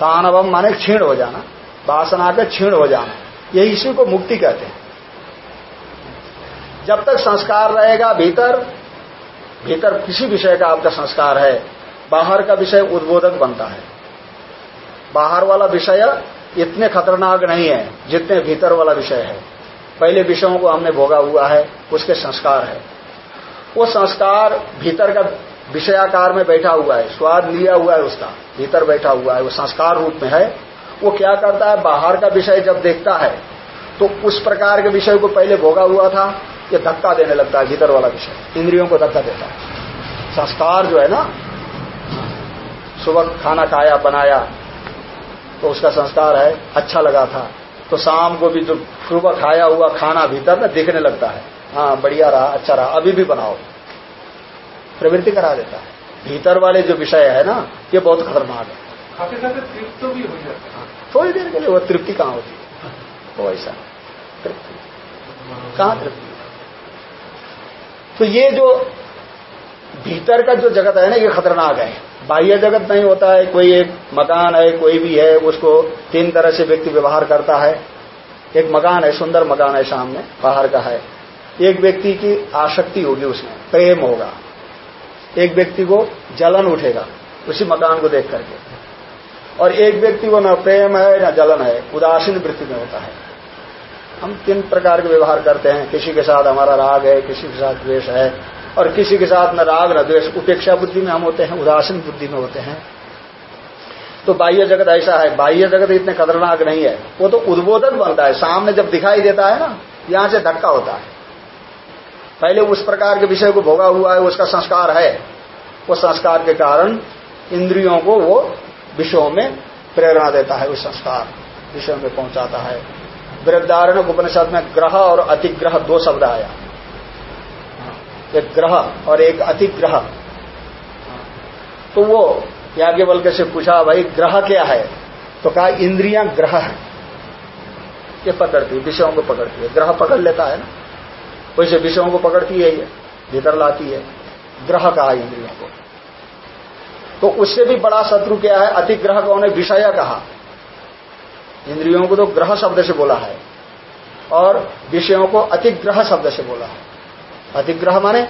तानवम माने क्षीण हो जाना वासना का क्षीण हो जाना ये इसी को मुक्ति कहते हैं। जब तक संस्कार रहेगा भीतर भीतर किसी विषय का आपका संस्कार है बाहर का विषय उद्बोधक बनता है। बाहर वाला विषय इतने खतरनाक नहीं है जितने भीतर वाला विषय है। पहले विषयों को हमने भोगा हुआ है उसके संस्कार है। वो संस्कार भीतर का विषयाकार में बैठा हुआ है, स्वाद लिया हुआ है उसका, भीतर बैठा हुआ है, वो संस्कार रूप में है। वो क्या करता है? बाहर का विषय जब देखता है तो उस प्रकार के विषय को पहले भोगा हुआ था, ये धक्का देने लगता है, भीतर वाला विषय, इंद्रियों को धक्का देता है। संस्कार जो है ना, सुबह खाना खाया, बनाया तो उसका संस्कार है अच्छा लगा था। तो शाम को भी जो सुबह खाया हुआ खाना भीतर ना, दिखने लगता है हाँ बढ़िया रहा अच्छा रहा, अभी भी बनाओ। प्रवृत्ति करा देता है। भीतर वाले जो विषय है ना ये बहुत खतरनाक है। तृप्त तो भी हो जाता है हाँ, थोड़ी देर के लिए वो तृप्ति कहाँ होती है? वो ऐसा तृप्ति। कहाँ तृप्ति? तो ये जो भीतर का जो जगत है ना ये खतरनाक है। बाह्य जगत नहीं होता है कोई एक मकान है कोई भी है उसको तीन तरह से व्यक्ति व्यवहार करता है। एक मकान है सुंदर मकान है सामने बाहर का है। एक व्यक्ति की आसक्ति होगी उसमें प्रेम होगा। एक व्यक्ति को जलन उठेगा उसी मकान को देख करके। और एक व्यक्ति को न प्रेम है, न जलन है, उदासीन वृत्ति में होता है। हम तीन प्रकार के व्यवहार करते हैं। किसी के साथ हमारा राग है, किसी के साथ द्वेष है। और किसी के साथ न राग, न द्वेष, उपेक्षा बुद्धि में हम होते हैं, उदासीन बुद्धि में होते हैं। तो बाह्य जगत ऐसा है। बाह्य जगत इतने खतरनाक नहीं है। वो तो उद्बोधन बनता है। सामने जब दिखाई देता है ना, यहाँ से धक्का होता है। पहले उस प्रकार के विषय को भोगा हुआ है, उसका संस्कार है। वो संस्कार के कारण इंद्रियों को वो विषयों में प्रेरणा देता है, उस संस्कार विषयों में पहुंचाता है। वृद्धारण उपनिषद में ग्रह और अतिग्रह दो शब्द आया। एक ग्रह और एक अतिग्रह। तो वो याज्ञवल्क से पूछा, भाई, ग्रह क्या है? तो कहा, इंद्रियाँ ग्रह है। ये पकड़ती विषयों को पकड़ती है। ग्रह पकड़ लेता है ना। वैसे विषयों को पकड़ती है ये, भीतर लाती है, ग्रह कहा इंद्रियों को। तो उससे भी बड़ा शत्रु क्या है? अतिग्रह कौन है विषय कहा। इंद्रियों को तो ग्रह शब्द से बोला है और विषयों को अतिग्रह शब्द से बोला है। अतिग्रह माने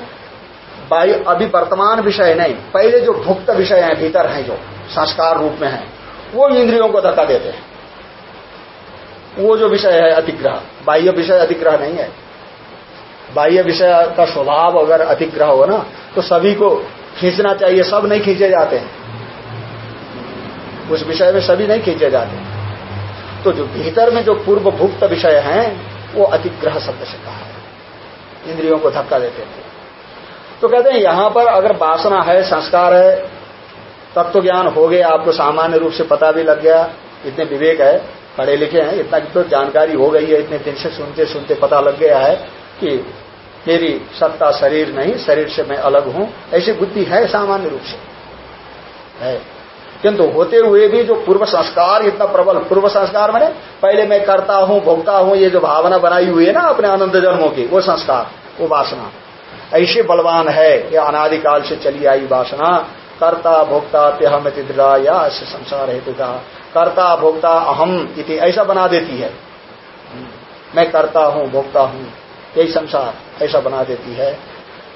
वायु अभी वर्तमान विषय नहीं, पहले जो भुक्त विषय है, भीतर हैं जो, संस्कार रूप में है, वो इंद्रियों को धक्का देते हैं। वो जो विषय है अतिग्रह, बाह्य विषय अतिग्रह नहीं है। बाह्य विषय का स्वभाव अगर अतिग्रह हो ना तो सभी को खींचना चाहिए, सब नहीं खींचे जाते। हैं उस विषय में सभी नहीं खींचे जाते। तो जो भीतर में जो पूर्व भुक्त विषय हैं, वो अतिग्रह शब्द से कहा है। इंद्रियों को धक्का देते थे। तो कहते हैं, यहाँ पर अगर वासना है, संस्कार है तत्व तो ज्ञान हो गया, आपको सामान्य रूप से पता भी लग गया, इतने विवेक है, पढ़े लिखे हैं, इतना तो जानकारी हो गई है, इतने दिन से सुनते सुनते पता लग गया है कि मेरी सत्ता शरीर नहीं, शरीर से मैं अलग हूँ। ऐसी बुद्धि है सामान्य रूप से। है। किंतु होते हुए भी जो पूर्व संस्कार इतना प्रबल, पूर्व संस्कार मैंने पहले मैं करता हूँ, भोगता हूँ, ये जो भावना बनाई हुई है ना अपने आनंद जन्मों की, वो संस्कार, वो वासना। ऐसे बलवान है, ये अनादिकाल से चली आई वासना। कर्ता भोक्ता त्यहम तिद्रा या ऐसे संसार हेतु का कर्ता भोक्ता अहम इति ऐसा बना देती है। मैं करता हूँ भोगता हूँ। यही संसार ऐसा बना देती है।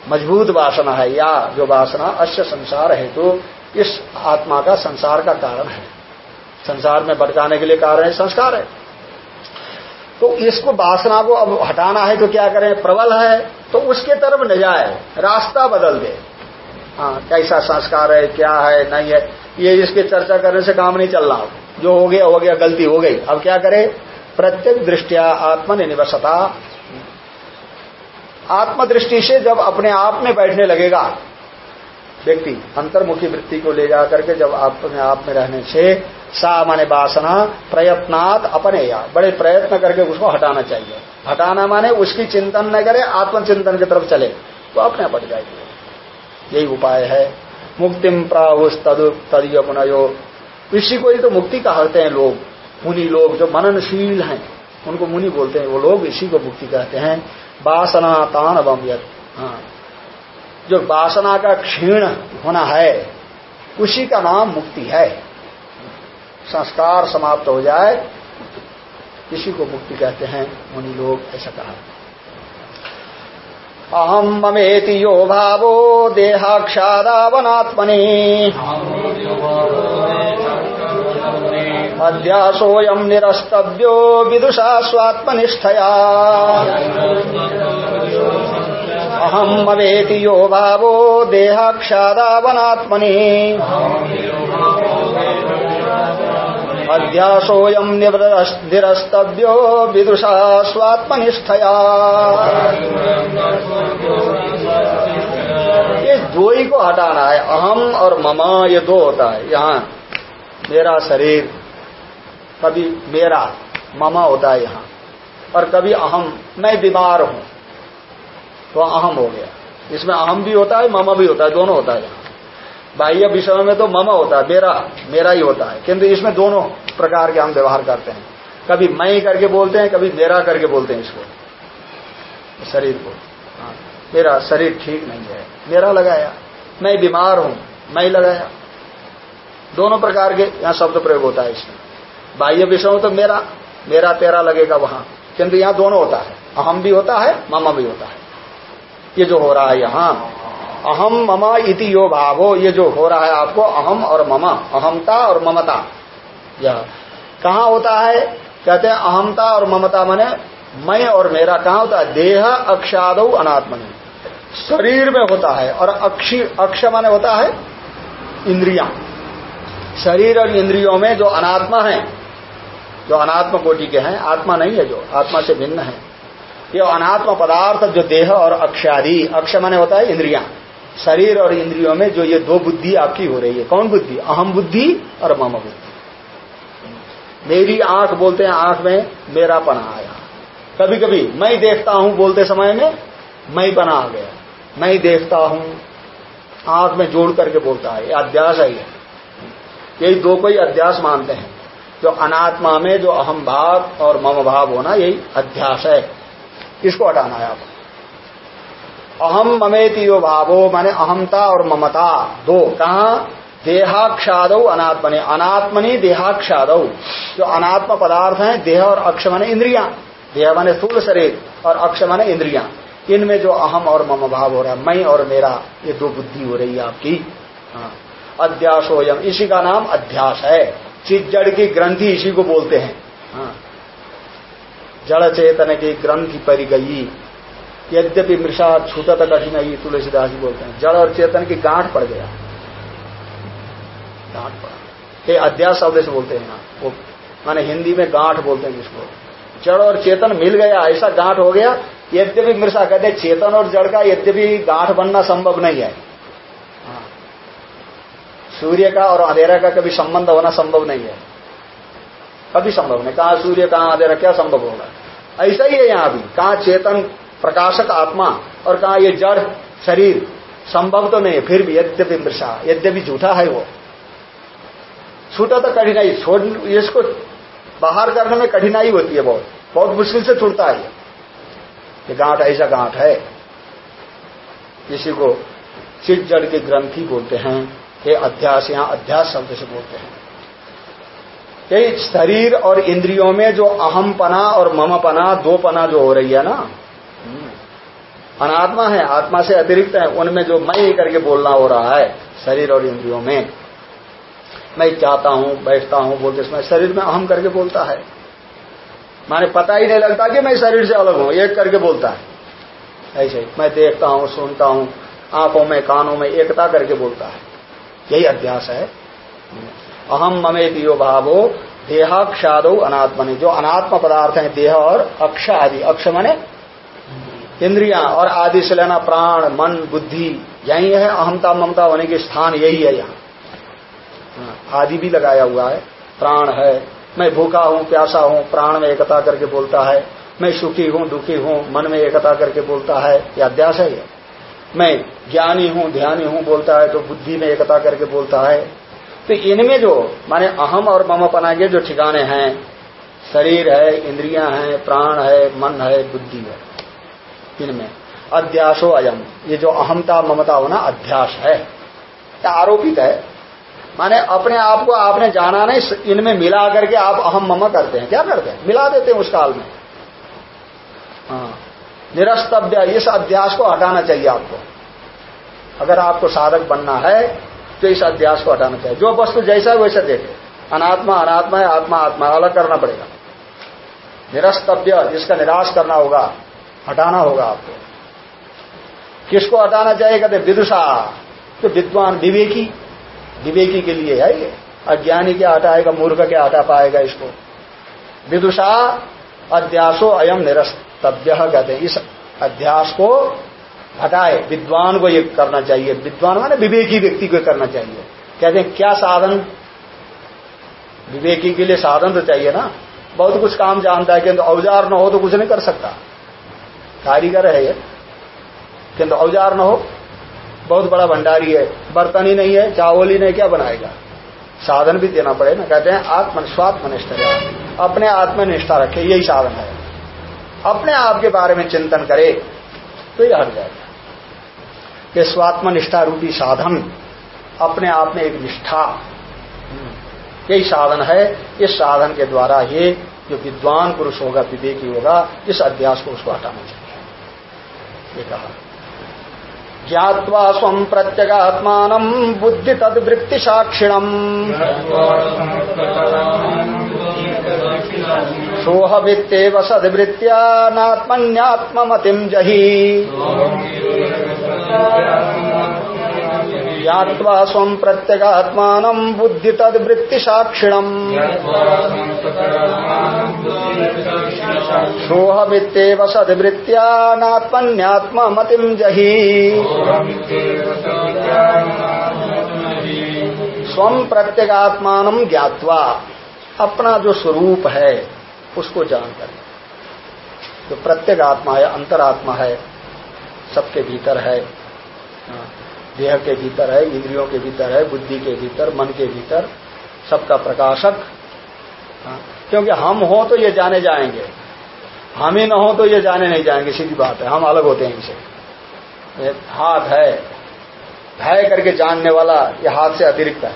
मज़बूत वासना है, या जो वासना अश्य संसार है तो इस आत्मा का संसार का कारण है। संसार में भटकाने के लिए कारण है, संस्कार है। तो इसको वासना को अब हटाना है तो क्या करें? प्रबल है तो उसके तरफ़ न जाए, रास्ता बदल दे। हाँ कैसा संस्कार है, क्या है, नहीं है, ये इसके चर्चा करने से काम नहीं चल रहा। जो हो गया हो गया, गलती हो गई। अब क्या करे? प्रत्येक दृष्टिया आत्मनिर्वसता आत्मदृष्टि से जब अपने आप में बैठने लगेगा, व्यक्ति, अंतर्मुखी वृत्ति को ले जाकर के जब अपने आप में रहने से सा माने वासना, प्रयत्नात अपने या बड़े प्रयत्न करके उसको हटाना चाहिए। हटाना माने उसकी चिंतन न करे, आत्मचिंतन की तरफ़ चले। तो अपने हट जाएगी। यही उपाय है। मुक्तिम प्राहुस तद तदीय पुनयो इसी को ही तो मुक्ति कहते हैं लोग। मुनि लोग जो मननशील हैं। उनको मुनि बोलते हैं, वो लोग इसी को मुक्ति कहते हैं वासना तान अवम हाँ। जो वासना का क्षीण होना है, उसी का नाम मुक्ति है। संस्कार समाप्त हो जाए, इसी को मुक्ति कहते हैं, मुनि लोग ऐसा कहा। अहम ममेति यो भावो देहाक्षादावनात्मनि। अध्यासोऽयम् निरस्तव्यो विदुषा स्वात्मनिष्ठया। अहम मवेति यो भावो देहाक्षादावनात्मनि। अध्यासोऽयम् निरस्तव्यो विदुषा स्वात्मनिष्ठया। दो ही को हटाना है अहम और ममा, ये दो होता है। यहाँ मेरा शरीर कभी मेरा ममा होता है यहाँ। और कभी अहम मैं बीमार हूँ। तो अहम हो गया। इसमें अहम भी होता है ममा भी होता है दोनों होता है यहाँ। बाह्य विषयों में तो ममा होता है मेरा मेरा ही होता है। किंतु इसमें दोनों प्रकार के हम व्यवहार करते हैं। कभी मैं करके बोलते हैं कभी मेरा करके बोलते हैं इसको। शरीर को। हाँ, मेरा शरीर ठीक नहीं है। मेरा लगाया। मैं बीमार हूँ मैं लगाया। दोनों प्रकार के यहाँ शब्द प्रयोग होता है इसमें। बाह्य विषयों तो मेरा मेरा तेरा लगेगा वहाँ। किंतु यहाँ दोनों होता है। अहम भी होता है, ममा भी होता है। ये जो हो रहा है यहाँ। अहम ममा इति यो भावो, ये जो हो रहा है आपको, अहम और ममा। अहमता और ममता। यह कहा होता है? कहते हैं अहमता और ममता मने मैं और मेरा। कहा होता है? देह, अक्षाद, अनात्मनि। शरीर में होता है और अक्षी, अक्ष माने होता है इंद्रिया। शरीर और इंद्रियों में जो अनात्मा है जो अनात्म कोटि के हैं, आत्मा नहीं है जो, आत्मा से भिन्न है। ये अनात्म पदार्थ, जो देह और अक्षादि, अक्ष माने होता है इंद्रिया। शरीर और इंद्रियों में जो ये दो बुद्धि आपकी हो रही है। कौन बुद्धि? अहम बुद्धि और मम बुद्धि। मेरी आँख बोलते हैं, आँख में मेरा पना आया। कभी कभी मैं देखता हूँ बोलते समय में, मैं पना आ गया। मैं देखता हूँ। आँख में जोड़ करके बोलता है। अध्यास है यही दो कोई अध्यास मानते हैं। जो अनात्मा में जो अहम भाव और मम भाव होना, यही अध्यास है। इसको हटाना है आप। अहम ममेति यो भावो, माने अहमता और ममता, दो। कहा? देहाक्षाद अनात्मने। अनात्मनि देहाक्षाद। जो अनात्म पदार्थ हैं, देह और अक्ष माने इंद्रिया। देह माने स्थूल शरीर और अक्ष माने इंद्रिया। इनमें जो अहम और मम भाव हो रहा है, मैं और मेरा, ये दो बुद्धि हो रही है आपकी। हाँ। अध्यासोयम। इसी का नाम अध्यास है। चित जड़ की ग्रंथि इसी को बोलते हैं। हाँ। जड़ चेतन की ग्रंथि परि गई यद्यपि मृषा छूटत कठिन ही तुलसीदास जी बोलते हैं। जड़ और चेतन की गांठ पड़ गया। गांठ पड़ा। ये अध्यास शब्द से बोलते हैं वो माने हिंदी में गांठ बोलते हैं जिसको। जड़ और चेतन मिल गया ऐसा गांठ हो गया यद्यपि मृषा कहते चेतन और जड़ का यद्यपि गांठ बनना संभव नहीं हाँ। सूर्य का और अंधेरा का कभी संबंध होना संभव नहीं है। कभी संभव नहीं। कहा सूर्य, कहा अंधेरा, क्या संभव होगा? ऐसा ही है यहाँ भी। कहा चेतन, प्रकाशक आत्मा और कहा ये जड़, शरीर, संभव तो नहीं है। फिर भी यद्यपि मृषा, यद्यपि झूठा है वो। छूटा तो कठिनाई। छोड़, इसको बाहर करने में कठिनाई होती है बहुत। बहुत मुश्किल से छूटता है ये। गांठ ऐसा गांठ है। इसी को चिट जड़ की ग्रंथि बोलते हैं। ये अध्यास, यहाँ अध्यास शब्द से बोलते हैं। यही शरीर और इंद्रियों में जो अहम पना और मम पना दो पना जो हो रही है ना, अनात्मा है, आत्मा से अतिरिक्त है, उनमें जो मैं ही करके बोलना हो रहा है, शरीर और इंद्रियों में। मैं चाहता हूँ, बैठता हूँ, बोलते समय शरीर में अहम करके बोलता है। माने पता ही नहीं लगता कि मैं शरीर से अलग हूँ, एक करके बोलता है। ऐसे मैं देखता हूँ, सुनता हूँ, आँखों में, कानों में एकता करके बोलता है। यही अध्यास है। अहम ममे दियो भावो देहाक्षादो अनात्मनि। जो अनात्म पदार्थ है देह और अक्ष आदि। अक्ष मने इंद्रिया और आदि से लेना प्राण मन बुद्धि यही है। अहमता ममता होने के स्थान यही है यहाँ। हाँ, आदि भी लगाया हुआ है। प्राण है। मैं भूखा हूँ प्यासा हूँ प्राण में एकता करके बोलता है। मैं सुखी हूँ दुखी हूँ मन में एकता करके बोलता है। यह अध्यास है मैं ज्ञानी हूँ, ध्यानी हूँ बोलता है तो बुद्धि में एकता करके बोलता है। तो इनमें जो, माने अहम और मम पना के जो ठिकाने हैं, शरीर है, इंद्रियाँ हैं, प्राण है, मन है, बुद्धि है, इनमें। अध्यासो अयम, ये जो अहमता, ममता होना अध्यास है। आरोपित है। माने अपने आप को आपने जाना नहीं, इनमें मिला करके आप अहम, मम करते हैं। क्या करते हैं? मिला देते हैं उस काल में। निरस्तव्य इस अध्यास को हटाना चाहिए आपको। अगर आपको साधक बनना है तो इस अध्यास को हटाना चाहिए। जो वस्तु जैसा है, वैसा देखे। अनात्मा अनात्मा है, आत्मा आत्मा, अलग करना पड़ेगा। निरस्तव्य जिसका निराश करना होगा, हटाना होगा आपको। किसको हटाना चाहिए? कहते विदुषा। तो विद्वान विवेकी। विवेकी के लिए है ये। अज्ञानी क्या हटाएगा मूर्ख क्या हटा पाएगा इसको। विदुषा अध्यासो अयम निरस्तव्य कहते हैं इस अध्यास को हटाए, विद्वान को ये करना चाहिए। विद्वान माने विवेकी व्यक्ति को करना चाहिए। कहते हैं, क्या साधन? विवेकी के लिए साधन तो चाहिए ना। बहुत कुछ काम जानता है, किंतु औज़ार न हो तो कुछ नहीं कर सकता। कारीगर है ये। किंतु औज़ार न हो, बहुत बड़ा भंडारी है। बर्तन ही नहीं है, चावल ही नहीं, क्या बनाएगा? साधन भी देना पड़े ना। कहते हैं आत्म स्वात्मनिष्ठ अपने आत्मनिष्ठा रखे, यही साधन है। अपने आप के बारे में चिंतन करे तो ये हट जाएगा। ये स्वात्मनिष्ठा रूपी साधन, अपने आप में एक निष्ठा, यही साधन है। इस साधन के द्वारा ही जो विद्वान पुरुष होगा, विवेकी होगा, इस अध्यास को उसको हटाना चाहिए। ये कहा। ज्ञावा स्व प्रत्यगात्मान बुद्धि तद वृत्ति साक्षिणम सोह वित्तेव सदवृत्त्या जही। ज्ञावा स्व प्रत्यगात्मान बुद्धि तद वृत्ति साक्षिणम सोह वित्तेव सदवृत्त्या मतिम जही। स्व प्रत्यगात्मान ज्ञावा अपना जो स्वरूप है, उसको जानकर। जो प्रत्येगात्मा है अंतरात्मा है, सबके भीतर है। देह के भीतर है इंद्रियों के भीतर है बुद्धि के भीतर मन के भीतर सबका प्रकाशक। हाँ, क्योंकि हम हो तो ये जाने जाएँगे। हम ही न हो तो ये जाने नहीं जाएँगे सीधी बात है हम अलग होते हैं इनसे। हाथ है। भय करके जानने वाला ये हाथ से अतिरिक्त है।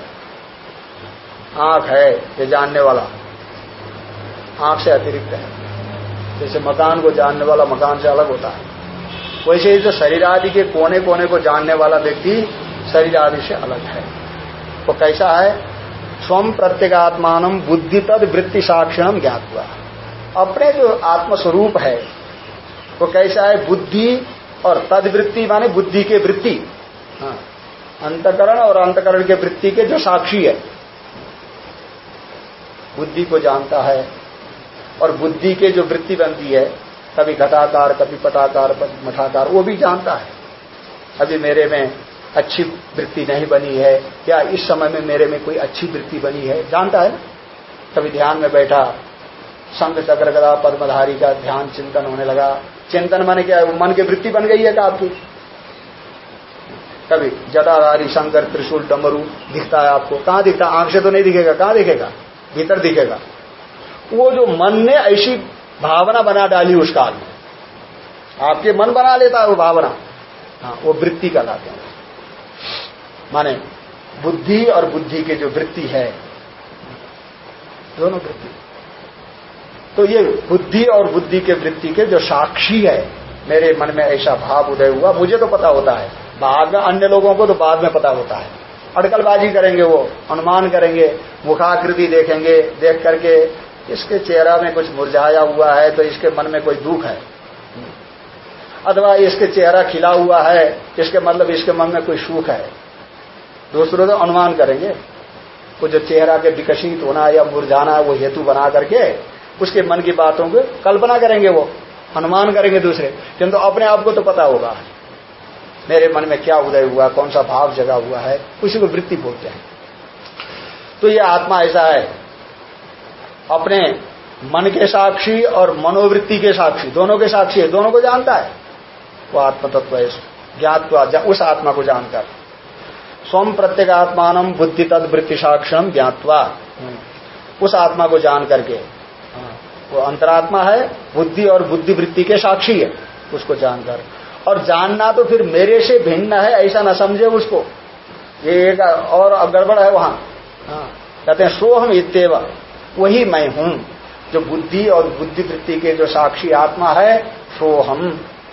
आँख है ये जानने वाला। आँख से अतिरिक्त है। जैसे मकान को जानने वाला मकान से अलग होता है। वैसे जो शरीर आदि के कोने कोने को जानने वाला व्यक्ति शरीर आदि से अलग है। वो कैसा है? स्वम प्रत्येगात्मान बुद्धि तद वृत्ति साक्षण ज्ञात हुआ अपने जो आत्मस्वरूप है वो कैसा है? बुद्धि और तद वृत्ति माने बुद्धि के वृत्ति। हाँ, अंतकरण और अंतकरण के वृत्ति के जो साक्षी है। बुद्धि को जानता है और बुद्धि के जो वृत्ति बनती है कभी घटाकार, कभी पटाकार मठाकार, वो भी जानता है। अभी मेरे में अच्छी वृत्ति नहीं बनी है, या इस समय में मेरे में कोई अच्छी वृत्ति बनी है, जानता है कभी ध्यान में बैठा संघ चक्र गदा पद्मधारी का ध्यान चिंतन होने लगा। चिंतन माने क्या? है मन की वृत्ति बन गई है क्या आपकी? कभी जटाधारी शंकर त्रिशूल डमरू दिखता है आपको? कहाँ दिखता? आँख से तो नहीं दिखेगा, कहाँ दिखेगा? भीतर दिखेगा। वो जो मन ने ऐसी भावना बना डाली उस काल में आपके मन बना लेता है वो भावना। हाँ वो वृत्ति कहलाते हैं। माने बुद्धि और बुद्धि के जो वृत्ति है, दोनों वृत्ति। तो ये बुद्धि और बुद्धि के वृत्ति के जो साक्षी है, मेरे मन में ऐसा भाव उदय हुआ। मुझे तो पता होता है। बाद में अन्य लोगों को तो बाद में पता होता है। अड़कलबाजी करेंगे वो, अनुमान करेंगे, मुखाकृति देखेंगे, देख करके इसके चेहरा में कुछ मुरझाया हुआ है तो इसके मन में कोई दुख है? अथवा इसके चेहरा खिला हुआ है, इसके मतलब इसके मन में कोई सुख है? दूसरों तो अनुमान करेंगे। वो जो चेहरा के विकसित होना या मुरझाना वो हेतु बना करके उसके मन की बातों को कल्पना करेंगे वो। अनुमान करेंगे दूसरे। किंतु तो अपने आप को तो पता होगा। मेरे मन में क्या उदय हुआ, कौन सा भाव जगा हुआ है, उसी को वृत्ति बोलते हैं। तो ये आत्मा ऐसा है अपने मन के साक्षी और मनोवृत्ति के साक्षी दोनों के साक्षी है दोनों को जानता है। वो आत्म तत्व है ज्ञातवा उस आत्मा को जानकर स्वम प्रत्येगात्मान बुद्धि तद वृत्ति साक्षम ज्ञातवा। उस आत्मा को जान करके। वो अंतरात्मा है बुद्धि और बुद्धि वृत्ति के साक्षी है उसको जानकर। और जानना तो फिर मेरे से भिन्न है ऐसा न समझे उसको। ये एक और गड़बड़ है वहाँ। हाँ, कहते हैं सोहम इतव वही मैं हूँ। जो बुद्धि और बुद्धि वृत्ति के जो साक्षी आत्मा है सो हम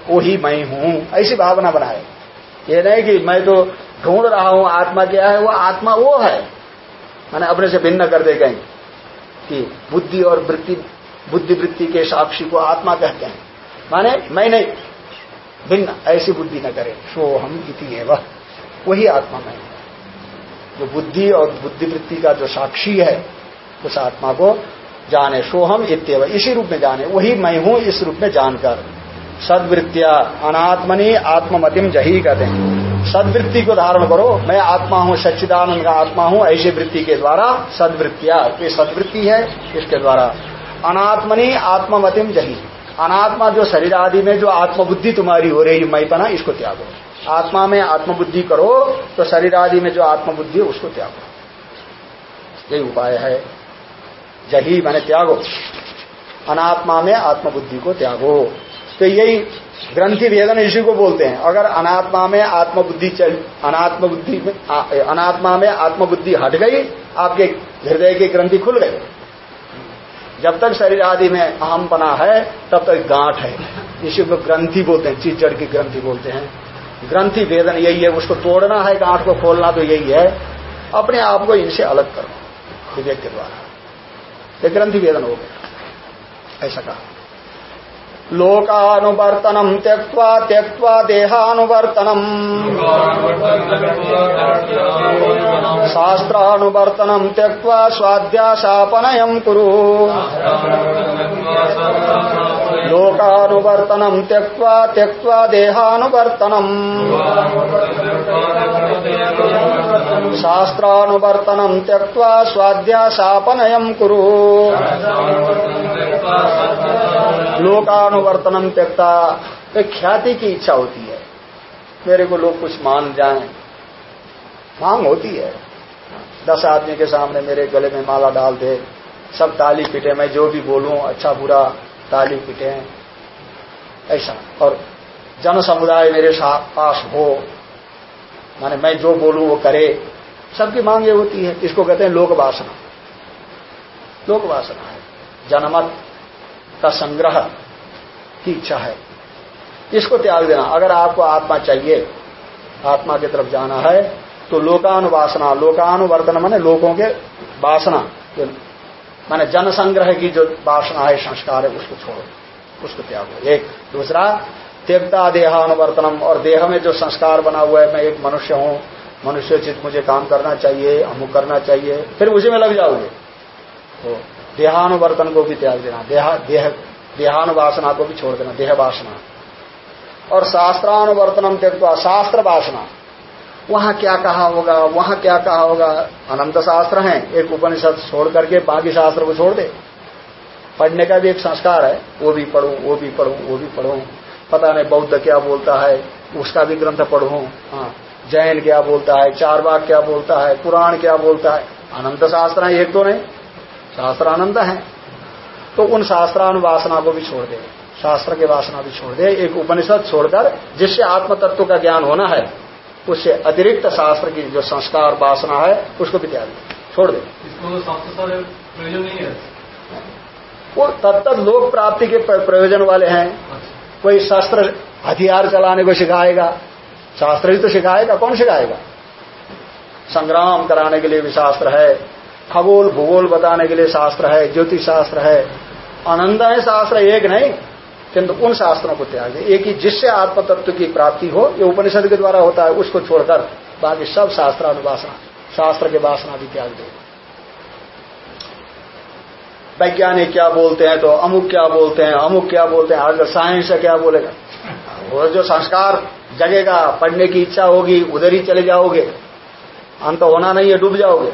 वही मैं हूँ। ऐसी भावना बनाए। ये नहीं कि मैं तो ढूंढ रहा हूँ आत्मा क्या है, वो आत्मा वो है। मैंने अपने से भिन्न कर दे गए कि बुद्धि और वृत्ति बुद्धि वृत्ति के साक्षी को आत्मा कहते हैं। माने मैं नहीं, भिन्न, ऐसी बुद्धि न करे। सो हम इति है वही आत्मा मैं जो बुद्धि और बुद्धिवृत्ति का जो साक्षी है उस आत्मा को जाने, सोहम इत्यव, इसी रूप में जाने, वही मैं हूँ इस रूप में जानकर। सदवृत्तिया, अनात्मनी आत्ममतिम जही कहते हैं। सदवृत्ति को धारण करो, मैं आत्मा हूँ, सच्चिदानंद का आत्मा हूँ, ऐसी वृत्ति के द्वारा सदवृत्तिया ये सदवृत्ति है इसके द्वारा। अनात्मनी आत्ममतिम जही। अनात्मा जो शरीर आदि में जो आत्मबुद्धि तुम्हारी हो रही मई मैपना इसको त्यागो। आत्मा में आत्मबुद्धि करो तो शरीर आदि में जो आत्मबुद्धि है, उसको त्यागो। यही उपाय है। जही मैंने त्यागो। अनात्मा में आत्मबुद्धि को त्यागो। तो यही ग्रंथि भेदन इसी को बोलते हैं, अगर अनात्मा में आत्मबुद्धि चल अनात्म बुद्धि में अनात्मा में आत्मबुद्धि हट गई, आपके हृदय की ग्रंथि खुल गई जब तक शरीर आदि में अहम बना है, तब तक गांठ है। इसी को ग्रंथि बोलते हैं चीज़ की ग्रंथि बोलते हैं। ग्रंथि वेदन यही है, उसको तोड़ना है, गांठ को खोलना तो यही है। अपने आप को इनसे अलग करो, विवेक के द्वारा। ये ग्रंथि वेदन हो गया ऐसा कहा लोकानुवर्तनम त्यक्वा त्यक्वा देहानुवर्तनम शास्त्रानुवर्तनम त्यक्वा स्वाध्यासापनयम कुरु लोकानुवर्तनम त्यक्वा त्यक्वा देहानुवर्तनम शास्त्रानुवर्तनम त्यक्वा स्वाध्यासापनयम कुरु। लोकानुवर्तनम त्यक्ता ख्याति की इच्छा होती है। मेरे को लोग कुछ मान जाए। मांग होती है। दस आदमी के सामने मेरे गले में माला डाल दे, सब ताली पीटे, मैं जो भी बोलूँ अच्छा बुरा ताली पीटे। ऐसा। और जन समुदाय मेरे पास हो, माने मैं जो बोलूँ वो करे, सबकी मांग ये होती है। इसको कहते हैं लोक वासना लोक वासना है। जनमत का संग्रह की इच्छा है। इसको त्याग देना। अगर आपको आत्मा चाहिए, आत्मा की तरफ़ जाना है तो लोकानुवासना, लोकानुवर्तन माने लोगों के वासना। माने जन संग्रह की जो वासना है, संस्कार है, उसको छोड़ो, उसको त्यागो। एक। दूसरा, त्यक्ता देहानुवर्तनम। और देह में जो संस्कार बना हुआ है, मैं एक मनुष्य हूँ, मनुष्य चित मुझे काम करना चाहिए, अमुक करना चाहिए, फिर उसी में लग जाओगे। तो देहानुवर्तन को भी त्याग देना, देहा, देह, देहानुवासना को भी छोड़ देना, देह वासना। और शास्त्रानुवर्तनम त्यक्ता शास्त्र वासना। वहाँ क्या कहा होगा, वहाँ क्या कहा होगा? अनंत शास्त्र हैं। एक उपनिषद छोड़ करके बाकी शास्त्र को छोड़ दे। पढ़ने का भी एक संस्कार है। वो भी पढ़ू, वो भी पढ़ू, वो भी पढ़ू। पता नहीं बौद्ध क्या बोलता है, उसका भी ग्रंथ पढ़ू। हाँ जैन क्या बोलता है, चार बाग क्या बोलता है, पुराण क्या बोलता है? अनंत शास्त्र है, एक तो नहीं। शास्त्र अनंत है। तो उन शास्त्रानुवासना को भी छोड़ दे। शास्त्र के वासना भी छोड़ दे। एक उपनिषद छोड़कर जिससे आत्म तत्व का ज्ञान होना है। उससे अतिरिक्त शास्त्र की जो संस्कार वासना है उसको भी त्याग छोड़ दे। प्रयोजन नहीं है। वो तत्त लोक प्राप्ति के प्रयोजन वाले हैं। कोई शास्त्र हथियार चलाने को सिखाएगा शास्त्र ही तो सिखाएगा कौन सिखाएगा? संग्राम कराने के लिए भी शास्त्र है खगोल भूगोल बताने के लिए शास्त्र है ज्योतिष शास्त्र है। आनंद है शास्त्र एक नहीं। किंतु उन शास्त्रों को त्याग दे। एक ही जिससे आत्म तत्व की प्राप्ति हो, ये उपनिषद के द्वारा होता है, उसको छोड़कर बाकी सब शास्त्र अनुवासना शास्त्र के वासना भी त्याग दे। वैज्ञानिक क्या बोलते हैं तो अमुक क्या बोलते हैं, अमुक क्या बोलते हैं, आज साइंस क्या बोलेगा? वो जो संस्कार जगेगा, पढ़ने की इच्छा होगी, उधर ही चले जाओगे, अंत होना नहीं है, डूब जाओगे।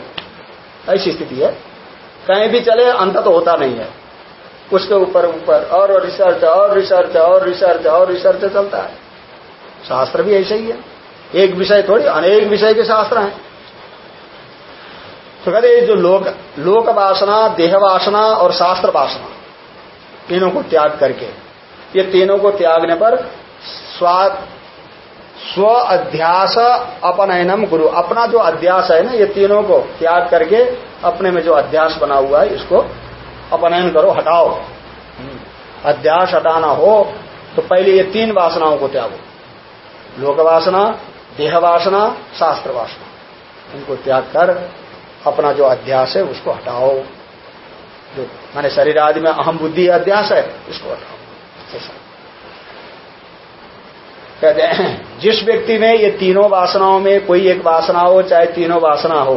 ऐसी स्थिति है। कहीं भी चले, अंत तो होता नहीं है। उसके ऊपर ऊपर, और रिसर्च और रिसर्च और रिसर्च और रिसर्च चलता है। शास्त्र भी ऐसा ही है। एक विषय थोड़ी, अनेक विषय के शास्त्र हैं। तो कहते जो लोक लोक वासना, देह वासना और शास्त्र वासना, तीनों को त्याग करके, ये तीनों को त्यागने पर स्वाद स्व अध्यास अपनयनम गुरु, अपना जो अध्यास है ना, ये तीनों को त्याग करके अपने में जो अध्यास बना हुआ है, इसको अपनयन करो, हटाओ। अध्यास हटाना हो तो पहले ये तीन वासनाओं को त्यागो। लोक वासना देह वासना शास्त्र वासना इनको त्याग कर, अपना जो अध्यास है, उसको हटाओ। जो माने शरीर आदि में अहम बुद्धि अध्यास है इसको हटाओ। कहते हैं, जिस व्यक्ति में ये तीनों वासनाओं में कोई एक वासना हो, चाहे तीनों वासना हो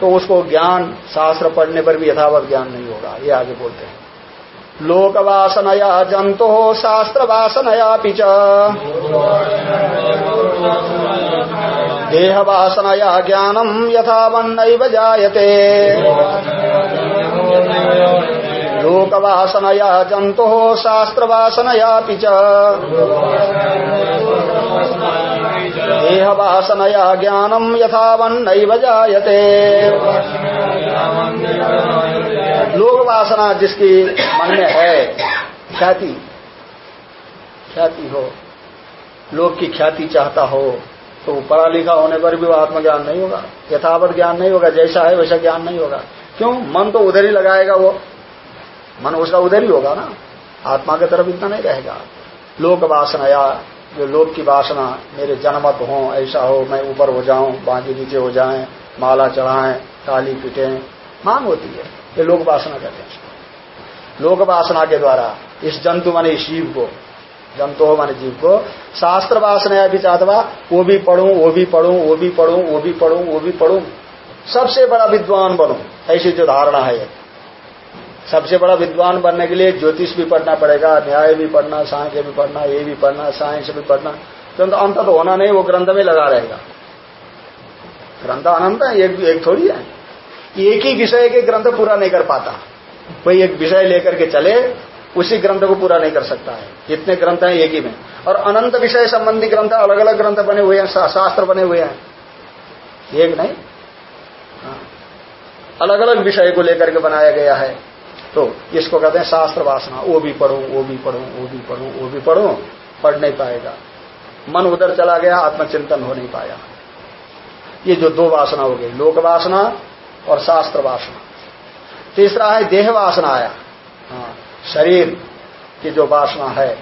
तो उसको ज्ञान शास्त्र पढ़ने पर भी यथावत ज्ञान नहीं होगा, ये आगे बोलते हैं। लोक वासनया जंतु शास्त्र वासनया पिच देह वासनया ज्ञानम यथावन जायते। लोक वासनया जंतु शास्त्र वासनया पिच देह वासनया ज्ञानम यथावन्नैव जायते। लोक वासना जिसकी मन में है, ख्याति ख्याति हो, लोक की ख्याति चाहता हो तो पढ़ा लिखा होने पर भी वो आत्मज्ञान नहीं होगा। यथावत ज्ञान नहीं होगा, जैसा है वैसा ज्ञान नहीं होगा। क्यों? मन तो उधर ही लगाएगा वो। मन उसका उधर ही होगा ना। आत्मा की तरफ़ इतना नहीं रहेगा। लोक वासना या जो लोक की वासना, मेरे जनमत हो, ऐसा हो, मैं ऊपर हो जाऊँ बाकी नीचे हो जाएँ, माला चढ़ाएँ, ताली पीटे, मांग होती है। ये लोक वासना कहते हैं लोक वासना के द्वारा इस जंतु माने शिव को जंतु हो माने जीव को, शास्त्र वासना भी चाहता वो भी पढ़ू, वो भी पढ़ू, वो भी पढ़ू, वो भी पढ़ू, वो भी पढ़ू। सबसे बड़ा विद्वान बनू, ऐसी जो धारणा है। सबसे बड़ा विद्वान बनने के लिए ज्योतिष भी पढ़ना पड़ेगा न्याय भी पढ़ना सांख्य भी पढ़ना ये भी पढ़ना साइंस भी पढ़ना। तो अंत तो होना नहीं वो ग्रंथ में लगा रहेगा। ग्रंथ अनंत है एक, एक थोड़ी है। एक ही विषय के ग्रंथ पूरा नहीं कर पाता। कोई एक विषय लेकर के चले उसी ग्रंथ को पूरा नहीं कर सकता है। जितने ग्रंथ हैं एक ही में। और अनंत विषय संबंधी ग्रंथ अलग अलग ग्रंथ बने हुए हैं शास्त्र बने हुए हैं। एक नहीं। अलग अलग विषय को लेकर के बनाया गया है। तो इसको कहते हैं शास्त्र वासना। वो भी पढ़ू, वो भी पढ़ू, वो भी पढ़ू, वो भी पढ़ू, पढ़ नहीं पाएगा। मन उधर चला गया, आत्मचिंतन हो नहीं पाया। ये जो दो वासना हो गई, लोक वासना और शास्त्र वासना। तीसरा है देह वासना आया। हाँ शरीर की जो वासना है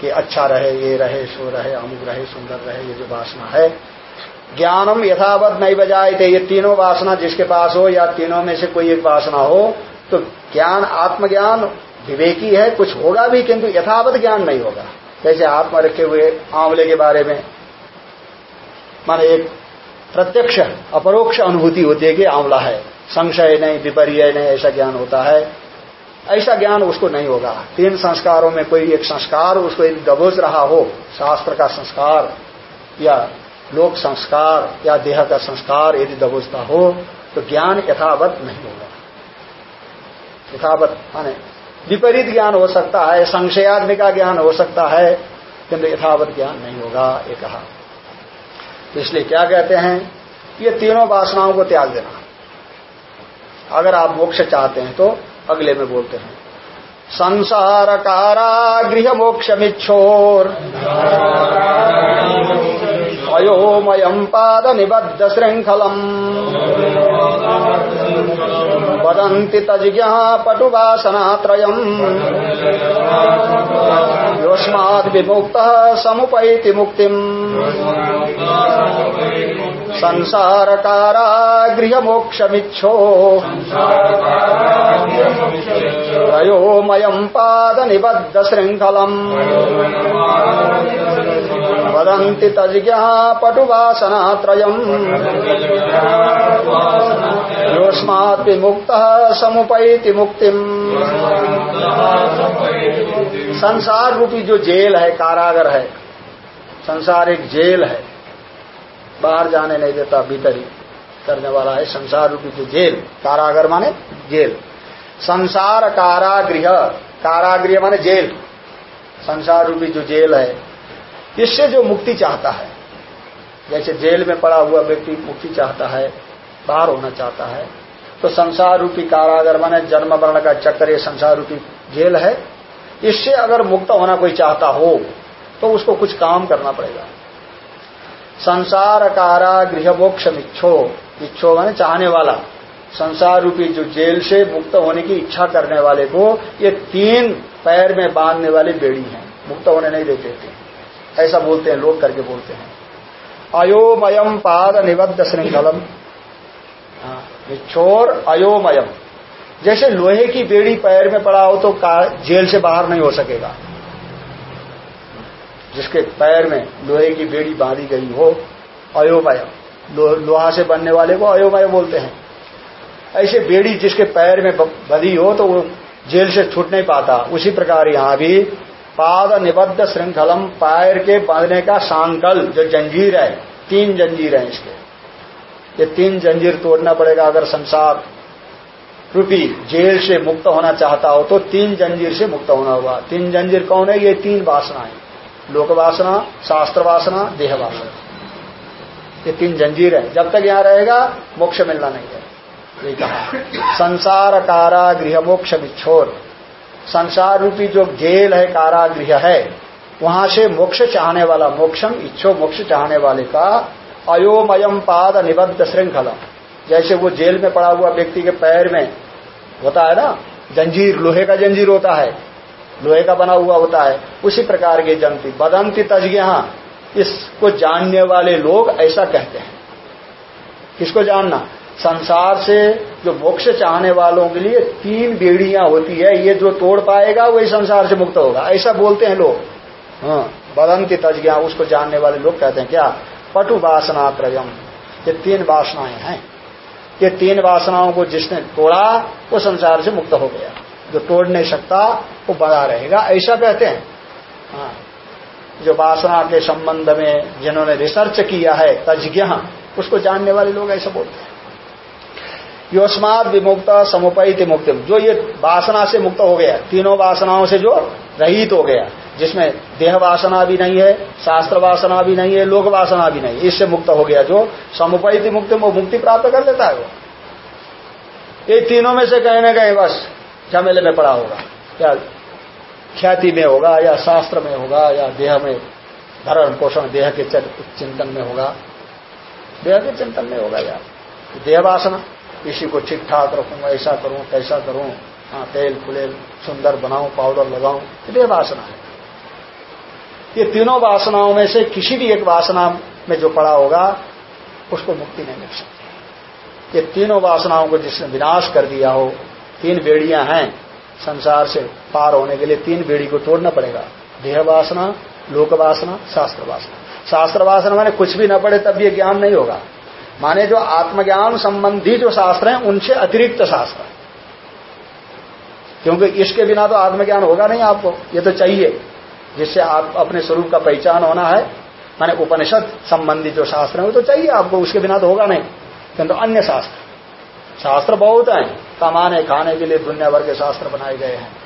कि अच्छा रहे, ये रहे, सो रहे, अमुक रहे, सुंदर रहे, ये जो वासना है, ज्ञानम यथावत नहीं बजाए थे ये तीनों वासना जिसके पास हो या तीनों में से कोई एक वासना हो तो ज्ञान, आत्मज्ञान विवेकी है, कुछ होगा भी, किंतु यथावत ज्ञान नहीं होगा। जैसे आत्मा रखे हुए आंवले के बारे में। माने एक प्रत्यक्ष, अपरोक्ष अनुभूति होती है कि आंवला है। संशय नहीं, विपर्य नहीं, ऐसा ज्ञान होता है। ऐसा ज्ञान उसको नहीं होगा। तीन संस्कारों में कोई एक संस्कार, उसको यदि दबोच रहा हो, शास्त्र का संस्कार, या लोक संस्कार, या देह का संस्कार यदि दबोचता हो तो ज्ञान यथावत नहीं होगा। यथावत, माने विपरीत ज्ञान हो सकता है संशयाग्नि का ज्ञान हो सकता है, किंतु यथावत ज्ञान नहीं होगा, ये कहा। तो इसलिए क्या कहते हैं, ये तीनों वासनाओं को त्याग देना। अगर आप मोक्ष चाहते हैं तो अगले में बोलते हैं संसार कारागृह मोक्ष मिच्छोर अयोमयम पाद निबद्ध पादनिबद्धशृङ्खलम्। वदन्ति तज्ञः पटुवासनात्रयम्। योऽस्माद्विमुक्तः समुपैति मुक्तिम्। संसारकारागृहमोक्षमिच्छो। त्रयोमयम् पादनिबद्धशृङ्खलम्। वदन्ति तज्ञः पटुवासनात्रयम् योऽस्मात् विमुक्तः समुपैति मुक्तिम्। संसार रूपी जो जेल है, कारागर है, संसार एक जेल है। बाहर जाने नहीं देता, भीतर ही करने वाला है। संसार रूपी जो जेल, कारागर माने जेल। संसार कारागृह कारागृह माने जेल। संसार रूपी जो जेल है, इससे जो मुक्ति चाहता है, जैसे जेल में पड़ा हुआ व्यक्ति मुक्ति चाहता है, बाहर होना चाहता है तो संसार रूपी कारागर माने जन्म वर्ण का चक्कर, ये संसार रूपी जेल है। इससे अगर मुक्त होना कोई चाहता हो तो उसको कुछ काम करना पड़ेगा। संसार कारा गृह मोक्ष इच्छो इच्छो माने चाहने वाला। संसार रूपी जो जेल से मुक्त होने की इच्छा करने वाले को ये तीन पैर में बांधने वाली बेड़ी है। मुक्त होने नहीं देते थे। ऐसा बोलते हैं, लोग करके बोलते हैं। अयोमयम पाद निबद्ध श्रृंखलम। चोर अयोमयम। जैसे लोहे की बेड़ी पैर में पड़ा हो तो जेल से बाहर नहीं हो सकेगा। जिसके पैर में लोहे की बेड़ी बांधी गई हो, अयोमय। लोहा से बनने वाले को अयोमय बोलते हैं। ऐसे बेड़ी जिसके पैर में बधी हो तो वो जेल से छूट नहीं पाता। उसी प्रकार यहाँ भी पाद निबद्ध श्रृंखलम, पैर के बांधने का सांकल, जो जंजीर है, तीन जंजीर है इसके। ये तीन जंजीर तोड़ना पड़ेगा अगर संसार रूपी जेल से मुक्त होना चाहता हो तो तीन जंजीर से मुक्त होना होगा। तीन जंजीर कौन है? ये तीन वासनाएँ। लोक वासना शास्त्र वासना देह वासना ये तीन जंजीर है। जब तक यहाँ रहेगा, मोक्ष मिलना नहीं है। ये कहा। संसार कारागृह मोक्ष विच्छोर। संसार रूपी जो जेल है, कारागृह है, वहाँ से मोक्ष चाहने वाला मोक्षम, इच्छो मोक्ष चाहने वाले का अयोमयम पाद निबद्ध श्रृंखला। जैसे वो जेल में पड़ा हुआ व्यक्ति के पैर में, होता है ना? जंजीर, लोहे का जंजीर होता है। लोहे का बना हुआ होता है। उसी प्रकार की जंती। बदंती तजगिया इसको जानने वाले लोग ऐसा कहते हैं। किसको जानना? संसार से जो मोक्ष चाहने वालों के लिए तीन बेड़ियाँ होती है। ये जो तोड़ पाएगा, वही संसार से मुक्त होगा। ऐसा बोलते हैं लोग। हाँ बदंती तजगिया उसको जानने वाले लोग कहते हैं क्या? पटु वासना त्रयम ये तीन वासनाएँ हैं। ये तीन वासनाओं को जिसने तोड़ा, वो संसार से मुक्त हो गया। जो तोड़ नहीं सकता, वो बड़ा रहेगा। ऐसा कहते हैं। हाँ। जो वासना के संबंध में जिन्होंने रिसर्च किया है तज्ञ उसको जानने वाले लोग ऐसा बोलते हैं। योस्माद विमुक्त, समुपैत मुक्त। जो ये वासना से मुक्त हो गया, तीनों वासनाओं से जो रहित हो गया, जिसमें देह वासना भी नहीं है, शास्त्र वासना भी नहीं है, लोक वासना भी नहीं इससे मुक्त हो गया जो समुपैति मुक्त, वो मुक्ति प्राप्त कर लेता है वो। ये तीनों में से कहीं ना कहीं बस झमेले में पड़ा होगा? क्या ख्याति में होगा या शास्त्र में होगा या देह में? धरण पोषण देह के चिंतन में होगा। देह के चिंतन में होगा यार। देह वासना इसी को ठीक ठाक रखूँगा ऐसा करूँ कैसा करूँ। हाँ तेल फुलेल सुंदर बनाऊँ, पाउडर लगाऊँ देह वासना है। ये तीनों वासनाओं में से किसी भी एक वासना में जो पड़ा होगा, उसको मुक्ति नहीं मिल सकती। ये तीनों वासनाओं को जिसने विनाश कर दिया हो तीन बेड़ियाँ हैं। संसार से पार होने के लिए तीन बेड़ी को तोड़ना पड़ेगा। देह वासना लोक वासना शास्त्र वासना शास्त्र वासना माने कुछ भी न पड़े तब ये ज्ञान नहीं होगा। माने जो आत्मज्ञान संबंधी जो शास्त्र हैं, उनसे अतिरिक्त शास्त्र। क्योंकि इसके बिना तो आत्मज्ञान होगा नहीं आपको। ये तो चाहिए, जिससे आप अपने स्वरूप का पहचान होना है। माने उपनिषद संबंधी जो शास्त्र है, वो तो चाहिए आपको, उसके बिना तो होगा नहीं। किंतु अन्य शास्त्र। शास्त्र बहुत हैं। कमाने, खाने के लिए दुनिया भर के शास्त्र बनाए गए हैं।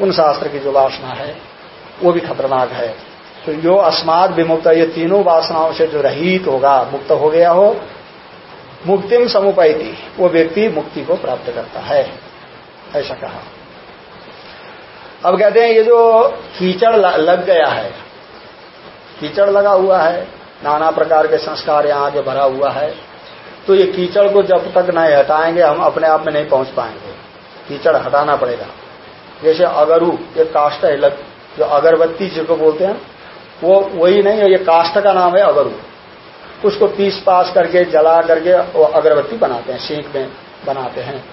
उन शास्त्र की जो वासना है, वो भी खतरनाक है। तो जो अस्माद विमुक्त, ये तीनों वासनाओं से जो रहित होगा, मुक्त हो गया हो मुक्तिम समुपैती, वो व्यक्ति मुक्ति को प्राप्त करता है। ऐसा कहा। अब कहते हैं, ये जो कीचड़ लग गया है, कीचड़ लगा हुआ है, नाना प्रकार के संस्कार यहाँ आगे भरा हुआ है। तो ये कीचड़ को जब तक नहीं हटाएँगे, हम अपने आप में नहीं पहुँच पाएँगे। कीचड़ हटाना पड़ेगा। जैसे अगरू, ये काष्ट है, लग जो अगरबत्ती जिसको बोलते हैं, वो वही नहीं है, ये काष्ट का नाम है अगरू। उसको पीस पास करके, जला करके वो अगरबत्ती बनाते हैं सीख में बनाते हैं।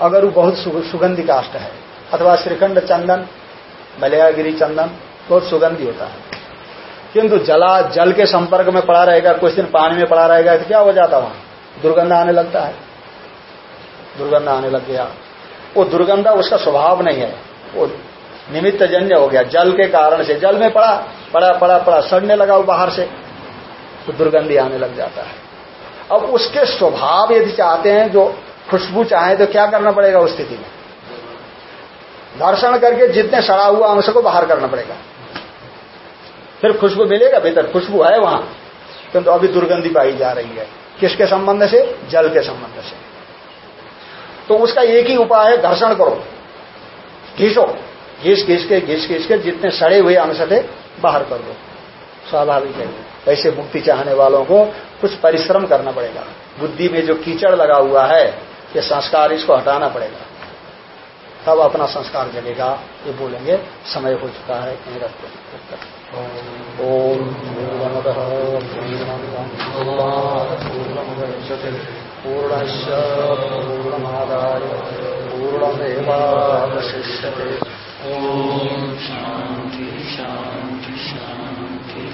अगरू बहुत सुगंधी काष्ट है। अथवा श्रीखंड चंदन, मलयागिरी चंदन, बहुत सुगंधी होता है। किंतु जला जल के संपर्क में पड़ा रहेगा, कुछ दिन पानी में पड़ा रहेगा तो क्या हो जाता वहाँ? दुर्गंध आने लगता है। दुर्गंध आने लग गया। वो दुर्गंधा उसका स्वभाव नहीं है। वो निमित्त जन्य हो गया। जल के कारण से, जल में पड़ा पड़ा पड़ा पड़ा, सड़ने लगा वो बाहर से तो दुर्गंधी आने लग जाता है। अब उसके स्वभाव यदि चाहते हैं, जो खुशबू चाहे तो क्या करना पड़ेगा उस स्थिति में? घर्षण करके जितने सड़ा हुआ अंश को बाहर करना पड़ेगा। फिर खुशबू मिलेगा, भीतर खुशबू है वहाँ। किंतु तो अभी दुर्गंधी पाई जा रही है। किसके संबंध से? जल के संबंध से। तो उसका एक ही उपाय है घर्षण करो। घीसो। घिस घिस के, घिस घिस के जितने सड़े हुए अंश थे, बाहर कर दो। स्वाभाविक है। ऐसे मुक्ति चाहने वालों को कुछ परिश्रम करना पड़ेगा। बुद्धि में जो कीचड़ लगा हुआ है, ये संस्कार इसको हटाना पड़ेगा। तब अपना संस्कार जगेगा। ये बोलेंगे, समय हो चुका है। कहीं रखते ओम। पूर्णश पूर्णमादाय पूर्णमेवावशिष्यते। ओम शांति शांति शांति